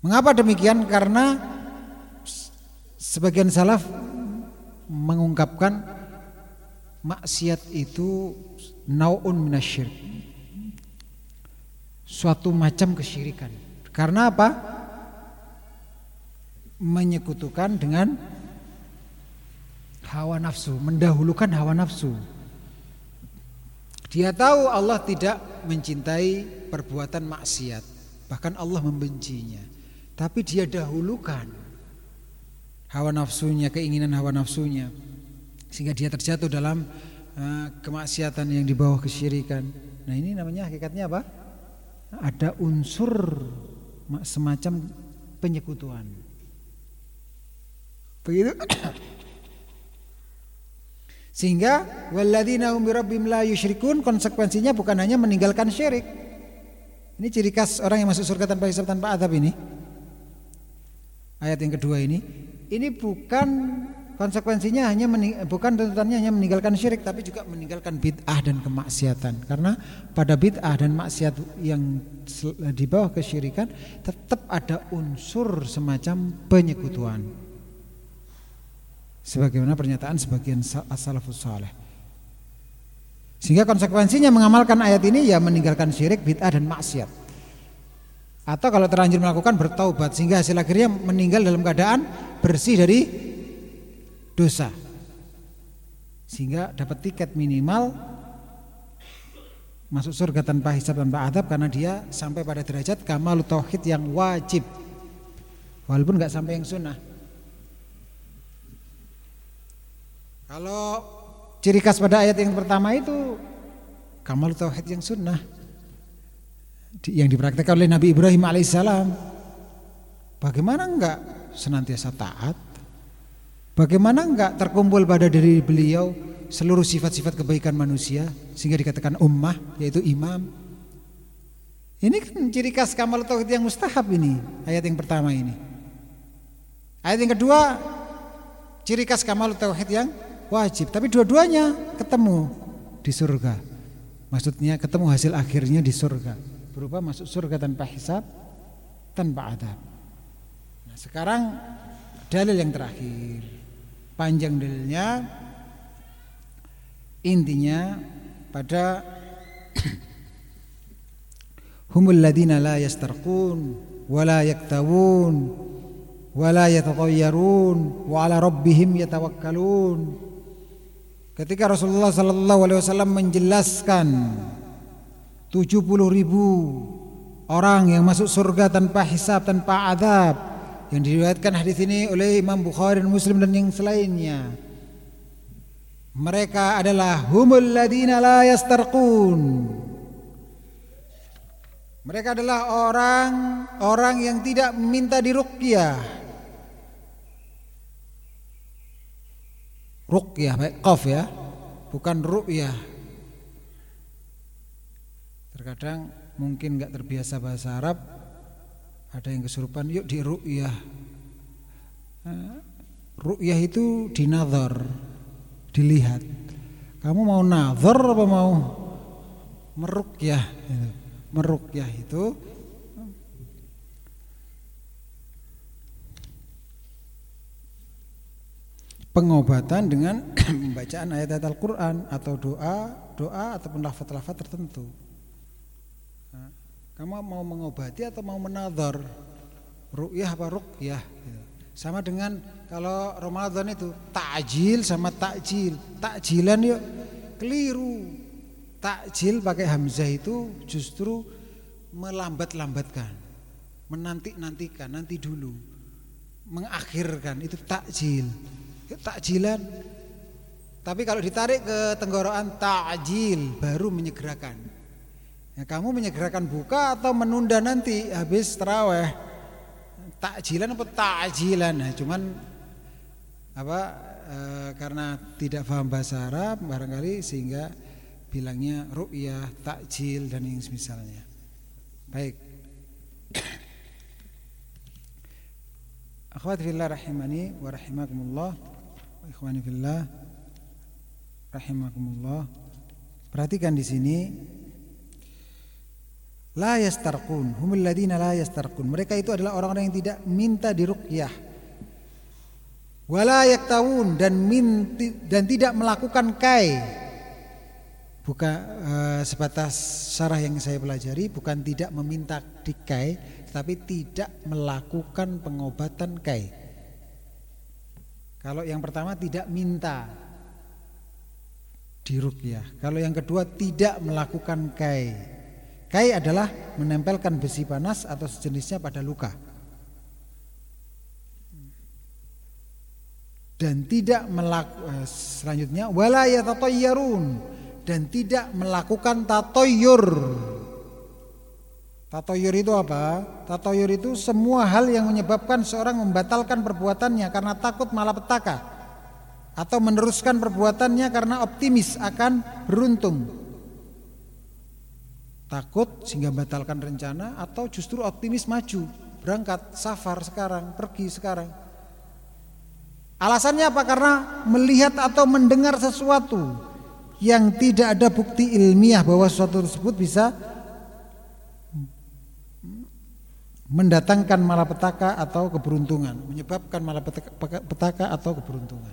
Speaker 1: Mengapa demikian? Karena sebagian salaf mengungkapkan maksiat itu naun minasyirk. Suatu macam kesyirikan. Karena apa? Menyekutukan dengan hawa nafsu, mendahulukan hawa nafsu. Dia tahu Allah tidak mencintai perbuatan maksiat, bahkan Allah membencinya. Tapi dia dahulukan hawa nafsunya, keinginan hawa nafsunya sehingga dia terjatuh dalam kemaksiatan yang di bawah kesyirikan. Nah, ini namanya hakikatnya apa? Ada unsur semacam penyekutuan. Begitu? [coughs] Sehingga walladzina hum birabbihim la yusyrikun konsekuensinya bukan hanya meninggalkan syirik. Ini ciri khas orang yang masuk surga tanpa hisab tanpa adab ini. Ayat yang kedua ini, ini bukan konsekuensinya hanya bukan tuntutannya hanya meninggalkan syirik tapi juga meninggalkan bid'ah dan kemaksiatan karena pada bid'ah dan maksiat yang di bawah kesyirikan tetap ada unsur semacam penyekutuan Sebagaimana pernyataan sebagian as-salafus saleh. Sehingga konsekuensinya mengamalkan ayat ini ya meninggalkan syirik, bid'ah dan maksiat. Atau kalau terlanjur melakukan bertaubat sehingga hasil akhirnya meninggal dalam keadaan bersih dari dosa. Sehingga dapat tiket minimal masuk surga tanpa hisab tanpa adab karena dia sampai pada derajat kamal tauhid yang wajib. Walaupun nggak sampai yang sunnah. Kalau ciri khas pada ayat yang pertama itu kamal tauhid yang sunnah. Yang dipraktekkan oleh Nabi Ibrahim alaihissalam. Bagaimana enggak senantiasa taat bagaimana enggak terkumpul pada diri beliau seluruh sifat-sifat kebaikan manusia sehingga dikatakan ummah yaitu imam. Ini kan ciri khas kamal tauhid yang mustahab ini ayat yang pertama ini. Ayat yang kedua ciri khas kamal tauhid yang wajib, tapi dua-duanya ketemu di surga. Maksudnya ketemu hasil akhirnya di surga, berupa masuk surga tanpa hisab, tanpa adab. Nah, sekarang dalil yang terakhir. Panjang dalilnya Intinya pada [coughs] humul ladina la yastarqun wala yaktawun wala yatatayyarun wa ala rabbihim yatawakkalun. Ketika Rasulullah sallallahu alaihi wasallam menjelaskan 70 ribu orang yang masuk surga tanpa hisab tanpa adab yang diriwayatkan hadis ini oleh Imam Bukhari dan Muslim dan yang selainnya mereka adalah humul ladina la yastarqun. Mereka adalah orang orang yang tidak minta diruqyah. Ruqyah baik qaf ya, bukan ru'yah. Terkadang mungkin enggak terbiasa bahasa Arab, ada yang kesurupan, yuk di ru'yah. Ru'yah itu dinazar dilihat. Kamu mau nazar apa mau merukyah? Merukyah itu pengobatan dengan [clears throat] pembacaan ayat-ayat Al-Quran atau doa, doa ataupun lafaz-lafaz tertentu. Kamu mau mengobati atau mau menadhar? Rukyah apa rukyah? Gitu. Sama dengan kalau Ramadan itu takjil sama takjil. Takjilan yuk keliru. Takjil pakai hamzah itu justru melambat-lambatkan, menanti-nantikan, nanti dulu. Mengakhirkan itu takjil. Takjilan. Tapi kalau ditarik ke tenggorokan takjil baru menyegerakan. Ya, kamu menyegerakan buka atau menunda nanti habis terawih takjilan apa takjilan nah, cuman apa e, karena tidak paham bahasa Arab barangkali sehingga bilangnya ru'yah, takjil dan yang semisalnya. Baik. Akhwat fillah rahimani wa rahimakumullah wa ikhwani fillah rahimakumullah. Perhatikan di sini La yastarqun, humul ladina la yastarqun. Mereka itu adalah orang-orang yang tidak minta diruqyah. Wala yaktawun dan minti, dan tidak melakukan kai. Bukan uh, sebatas syarah yang saya pelajari bukan tidak meminta dikai tapi tidak melakukan pengobatan kai. Kalau yang pertama tidak minta diruqyah. Kalau yang kedua tidak melakukan kai. Kai adalah menempelkan besi panas atau sejenisnya pada luka. Dan tidak melakukan eh, selanjutnya wala yatatayyarun dan tidak melakukan tatoyur. Tatoyur itu apa? Tatoyur itu semua hal yang menyebabkan seorang membatalkan perbuatannya karena takut malapetaka atau meneruskan perbuatannya karena optimis akan beruntung Takut sehingga batalkan rencana atau justru optimis maju, berangkat, safar sekarang, pergi sekarang. Alasannya apa? Karena melihat atau mendengar sesuatu yang tidak ada bukti ilmiah bahwa sesuatu tersebut bisa mendatangkan malapetaka atau keberuntungan, menyebabkan malapetaka atau keberuntungan.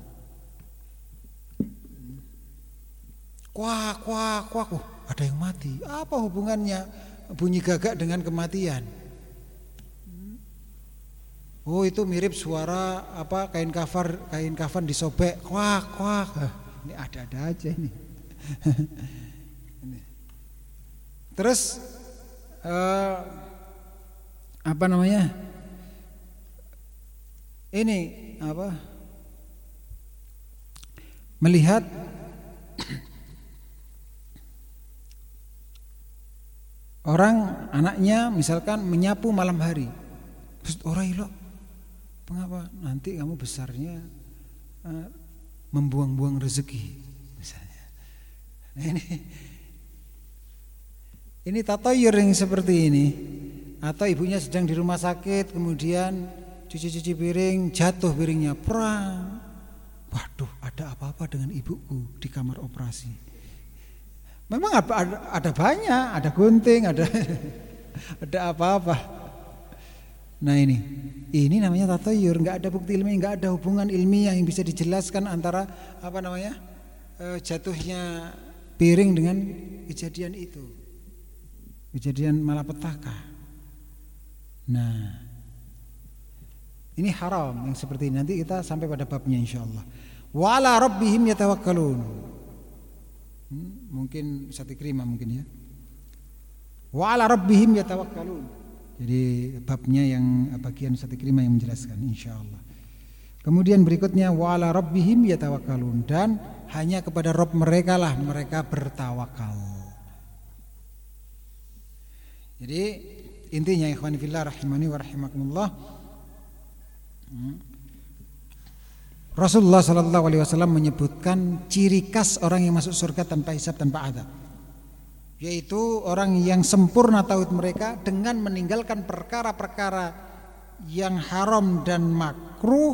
Speaker 1: Kuah, kuah, kuah ada yang mati. Apa hubungannya bunyi gagak dengan kematian? Oh itu mirip suara apa kain kafar kain kafan disobek kuak kuak ini ada-ada aja ini. [laughs] Terus uh, apa namanya? Ini apa? Melihat orang anaknya misalkan menyapu malam hari. Terus orang itu Mengapa? Nanti kamu besarnya uh, membuang-buang rezeki misalnya. Nah, ini ini tatoyur yang seperti ini atau ibunya sedang di rumah sakit kemudian cuci-cuci piring jatuh piringnya perang. Waduh, ada apa-apa dengan ibuku di kamar operasi. Memang ada, ada, banyak, ada gunting, ada [laughs] ada apa-apa. Nah ini, ini namanya tatayur, nggak ada bukti ilmiah, nggak ada hubungan ilmiah yang bisa dijelaskan antara apa namanya e, jatuhnya piring dengan kejadian itu, kejadian malapetaka. Nah, ini haram yang seperti ini. Nanti kita sampai pada babnya insya Allah. Wala rabbihim yatawakkalun. Hmm, mungkin satu krima mungkin ya. Wala rabbihim yatawakkalun. Jadi babnya yang bagian satu kelima yang menjelaskan insya Allah. Kemudian berikutnya wala rabbihim yatawakkalun dan hanya kepada Rob mereka lah mereka bertawakal. Jadi intinya ikhwan fillah rahimani wa rahimakumullah hmm, Rasulullah sallallahu alaihi wasallam menyebutkan ciri khas orang yang masuk surga tanpa hisab tanpa adab. Yaitu orang yang sempurna tauhid mereka dengan meninggalkan perkara-perkara yang haram dan makruh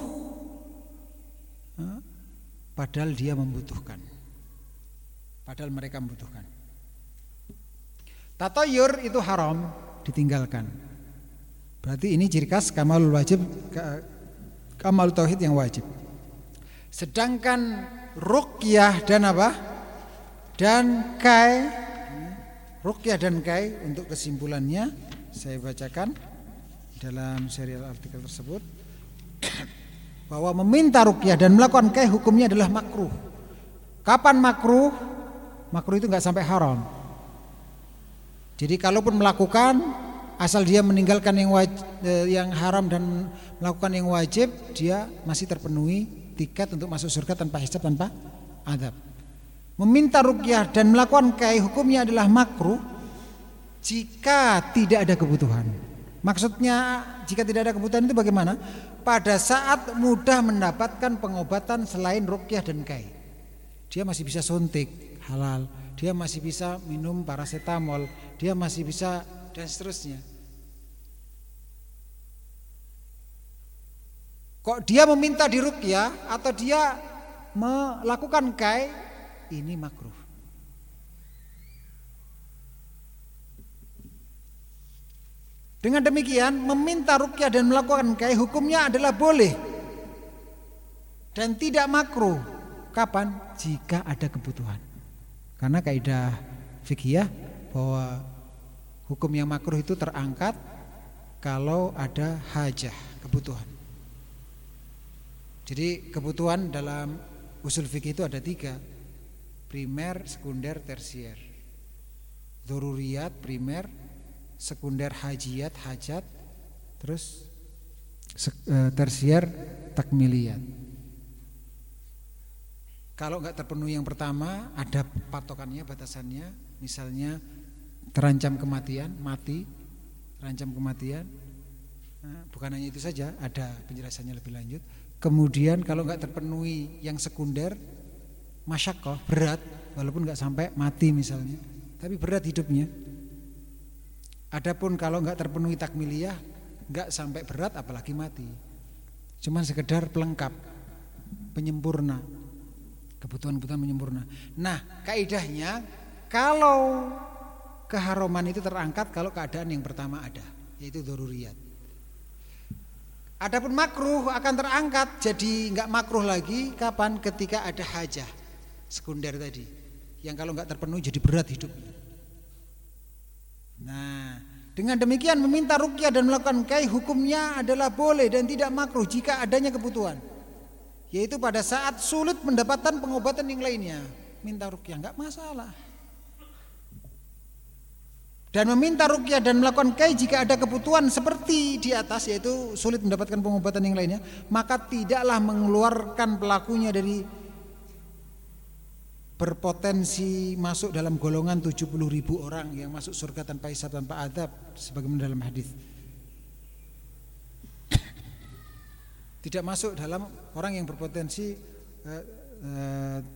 Speaker 1: padahal dia membutuhkan. Padahal mereka membutuhkan. Tatayur itu haram ditinggalkan. Berarti ini ciri khas kamalul wajib kamal tauhid yang wajib sedangkan ruqyah dan apa dan kai Rukyah dan Kai untuk kesimpulannya saya bacakan dalam serial artikel tersebut [coughs] bahwa meminta rukyah dan melakukan kai hukumnya adalah makruh. Kapan makruh? Makruh itu nggak sampai haram. Jadi kalaupun melakukan asal dia meninggalkan yang wajib, eh, yang haram dan melakukan yang wajib, dia masih terpenuhi tiket untuk masuk surga tanpa hisab tanpa adab meminta rukyah dan melakukan kai hukumnya adalah makruh jika tidak ada kebutuhan. Maksudnya jika tidak ada kebutuhan itu bagaimana? Pada saat mudah mendapatkan pengobatan selain rukyah dan kai. Dia masih bisa suntik halal, dia masih bisa minum paracetamol, dia masih bisa dan seterusnya. Kok dia meminta dirukyah atau dia melakukan kai ini makruh. Dengan demikian meminta rukyah dan melakukan kai hukumnya adalah boleh dan tidak makruh. Kapan? Jika ada kebutuhan. Karena kaidah fikih bahwa hukum yang makruh itu terangkat kalau ada hajah, kebutuhan. Jadi kebutuhan dalam usul fikih itu ada tiga primer, sekunder, tersier. Doruriyat, primer, sekunder, hajiat, hajat, terus eh, tersier, takmiliyat. Kalau nggak terpenuhi yang pertama, ada patokannya, batasannya, misalnya terancam kematian, mati, terancam kematian. Nah, bukan hanya itu saja, ada penjelasannya lebih lanjut. Kemudian kalau nggak terpenuhi yang sekunder, masyakoh berat walaupun nggak sampai mati misalnya tapi berat hidupnya. Adapun kalau nggak terpenuhi takmiliyah nggak sampai berat apalagi mati. Cuman sekedar pelengkap penyempurna kebutuhan-kebutuhan penyempurna. Nah kaidahnya kalau keharuman itu terangkat kalau keadaan yang pertama ada yaitu doruriyat Adapun makruh akan terangkat jadi nggak makruh lagi kapan ketika ada hajah sekunder tadi. yang kalau nggak terpenuhi jadi berat hidupnya. Nah, dengan demikian meminta rukyah dan melakukan kai hukumnya adalah boleh dan tidak makruh jika adanya kebutuhan. Yaitu pada saat sulit mendapatkan pengobatan yang lainnya, minta rukyah nggak masalah. Dan meminta rukyah dan melakukan kai jika ada kebutuhan seperti di atas yaitu sulit mendapatkan pengobatan yang lainnya, maka tidaklah mengeluarkan pelakunya dari berpotensi masuk dalam golongan 70 ribu orang yang masuk surga tanpa hisab tanpa adab sebagaimana dalam hadis. [coughs] Tidak masuk dalam orang yang berpotensi eh,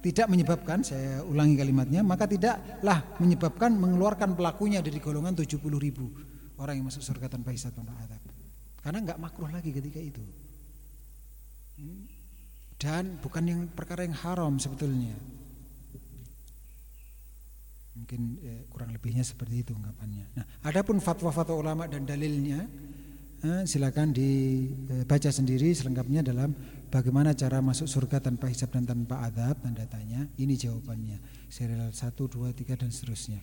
Speaker 1: tidak menyebabkan saya ulangi kalimatnya maka tidaklah menyebabkan mengeluarkan pelakunya dari golongan 70 ribu orang yang masuk surga tanpa hisab tanpa adab. Karena nggak makruh lagi ketika itu. Hmm? Dan bukan yang perkara yang haram sebetulnya. Mungkin eh, kurang lebihnya seperti itu ungkapannya. Nah, adapun fatwa-fatwa ulama dan dalilnya eh, silakan dibaca sendiri selengkapnya dalam bagaimana cara masuk surga tanpa hisab dan tanpa adab tanda tanya. Ini jawabannya. Serial 1 2 3 dan seterusnya.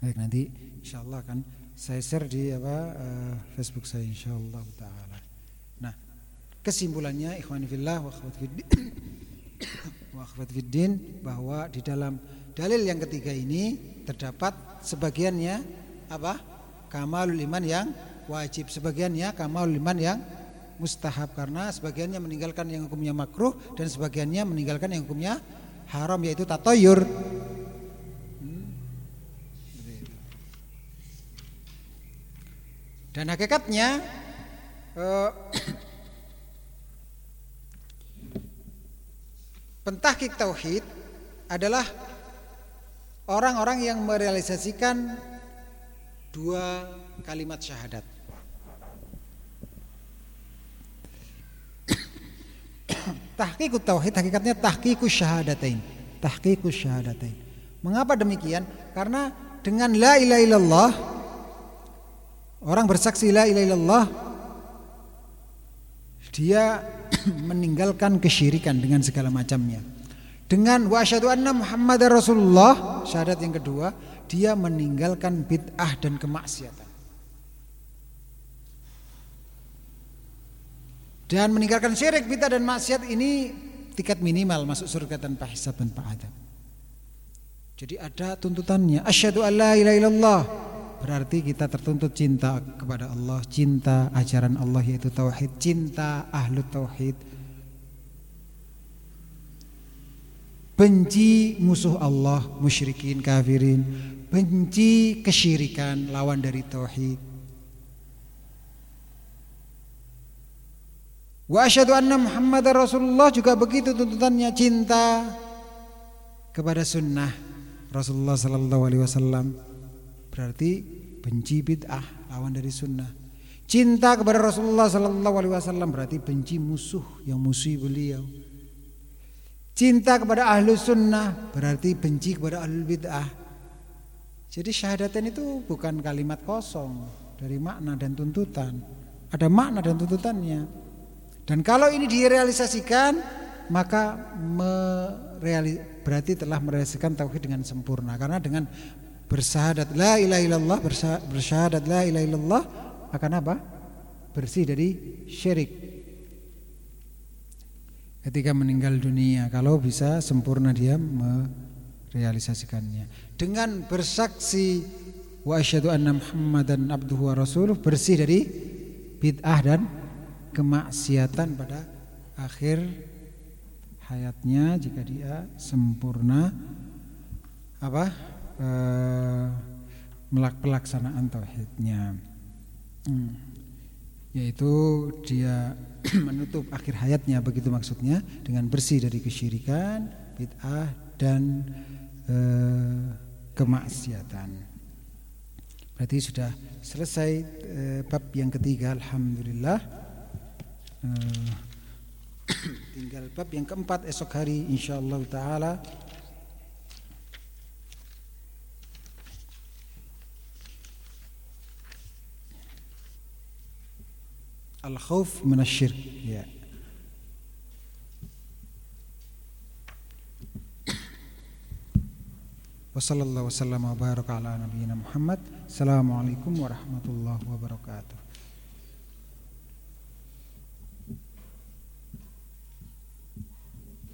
Speaker 1: Baik, nanti insyaallah akan saya share di apa uh, Facebook saya insyaallah taala. Nah, kesimpulannya ikhwan fillah wa akhwat [coughs] wa akhwat bahwa di dalam Dalil yang ketiga ini terdapat sebagiannya apa? Kamalul iman yang wajib, sebagiannya kamalul iman yang mustahab karena sebagiannya meninggalkan yang hukumnya makruh dan sebagiannya meninggalkan yang hukumnya haram yaitu tatoyur. Hmm. Dan hakikatnya eh, pentahkik tauhid adalah orang-orang yang merealisasikan dua kalimat syahadat. Tahqiqut tauhid hakikatnya tahqiqus syahadatain. Tahqiqus syahadatain. Mengapa demikian? Karena dengan la ilaha illallah orang bersaksi la ilaha illallah dia [clears throat] meninggalkan kesyirikan dengan segala macamnya. Dengan wa asyhadu anna Muhammadar Rasulullah, syahadat yang kedua, dia meninggalkan bid'ah dan kemaksiatan. Dan meninggalkan syirik, bid'ah dan maksiat ini tingkat minimal masuk surga tanpa hisab dan adab. Jadi ada tuntutannya. Asyhadu alla ilaha illallah. Berarti kita tertuntut cinta kepada Allah, cinta ajaran Allah yaitu tauhid, cinta ahlu tauhid, benci musuh Allah, musyrikin, kafirin, benci kesyirikan, lawan dari tauhid. Wa asyhadu anna Muhammadar Rasulullah juga begitu tuntutannya cinta kepada sunnah Rasulullah sallallahu alaihi wasallam. Berarti benci bid'ah, lawan dari sunnah. Cinta kepada Rasulullah sallallahu alaihi wasallam berarti benci musuh yang musuhi beliau. Cinta kepada ahlu sunnah berarti benci kepada ahlu bid'ah. Jadi syahadatan itu bukan kalimat kosong dari makna dan tuntutan. Ada makna dan tuntutannya. Dan kalau ini direalisasikan maka mereali, berarti telah merealisasikan tauhid dengan sempurna. Karena dengan bersyahadat la ilaha illallah bersyahadat la ilaha illallah akan apa? Bersih dari syirik ketika meninggal dunia kalau bisa sempurna dia merealisasikannya dengan bersaksi wa asyhadu anna muhammadan abduhu wa rasuluh bersih dari bid'ah dan kemaksiatan pada akhir hayatnya jika dia sempurna apa e, pelaksanaan tauhidnya hmm. yaitu dia [clears throat] menutup akhir hayatnya begitu maksudnya dengan bersih dari kesyirikan, bid'ah dan e, kemaksiatan. Berarti sudah selesai e, bab yang ketiga alhamdulillah. E, tinggal bab yang keempat esok hari insyaallah taala الخوف من الشرك ya. Wassalamualaikum warahmatullahi wabarakatuh.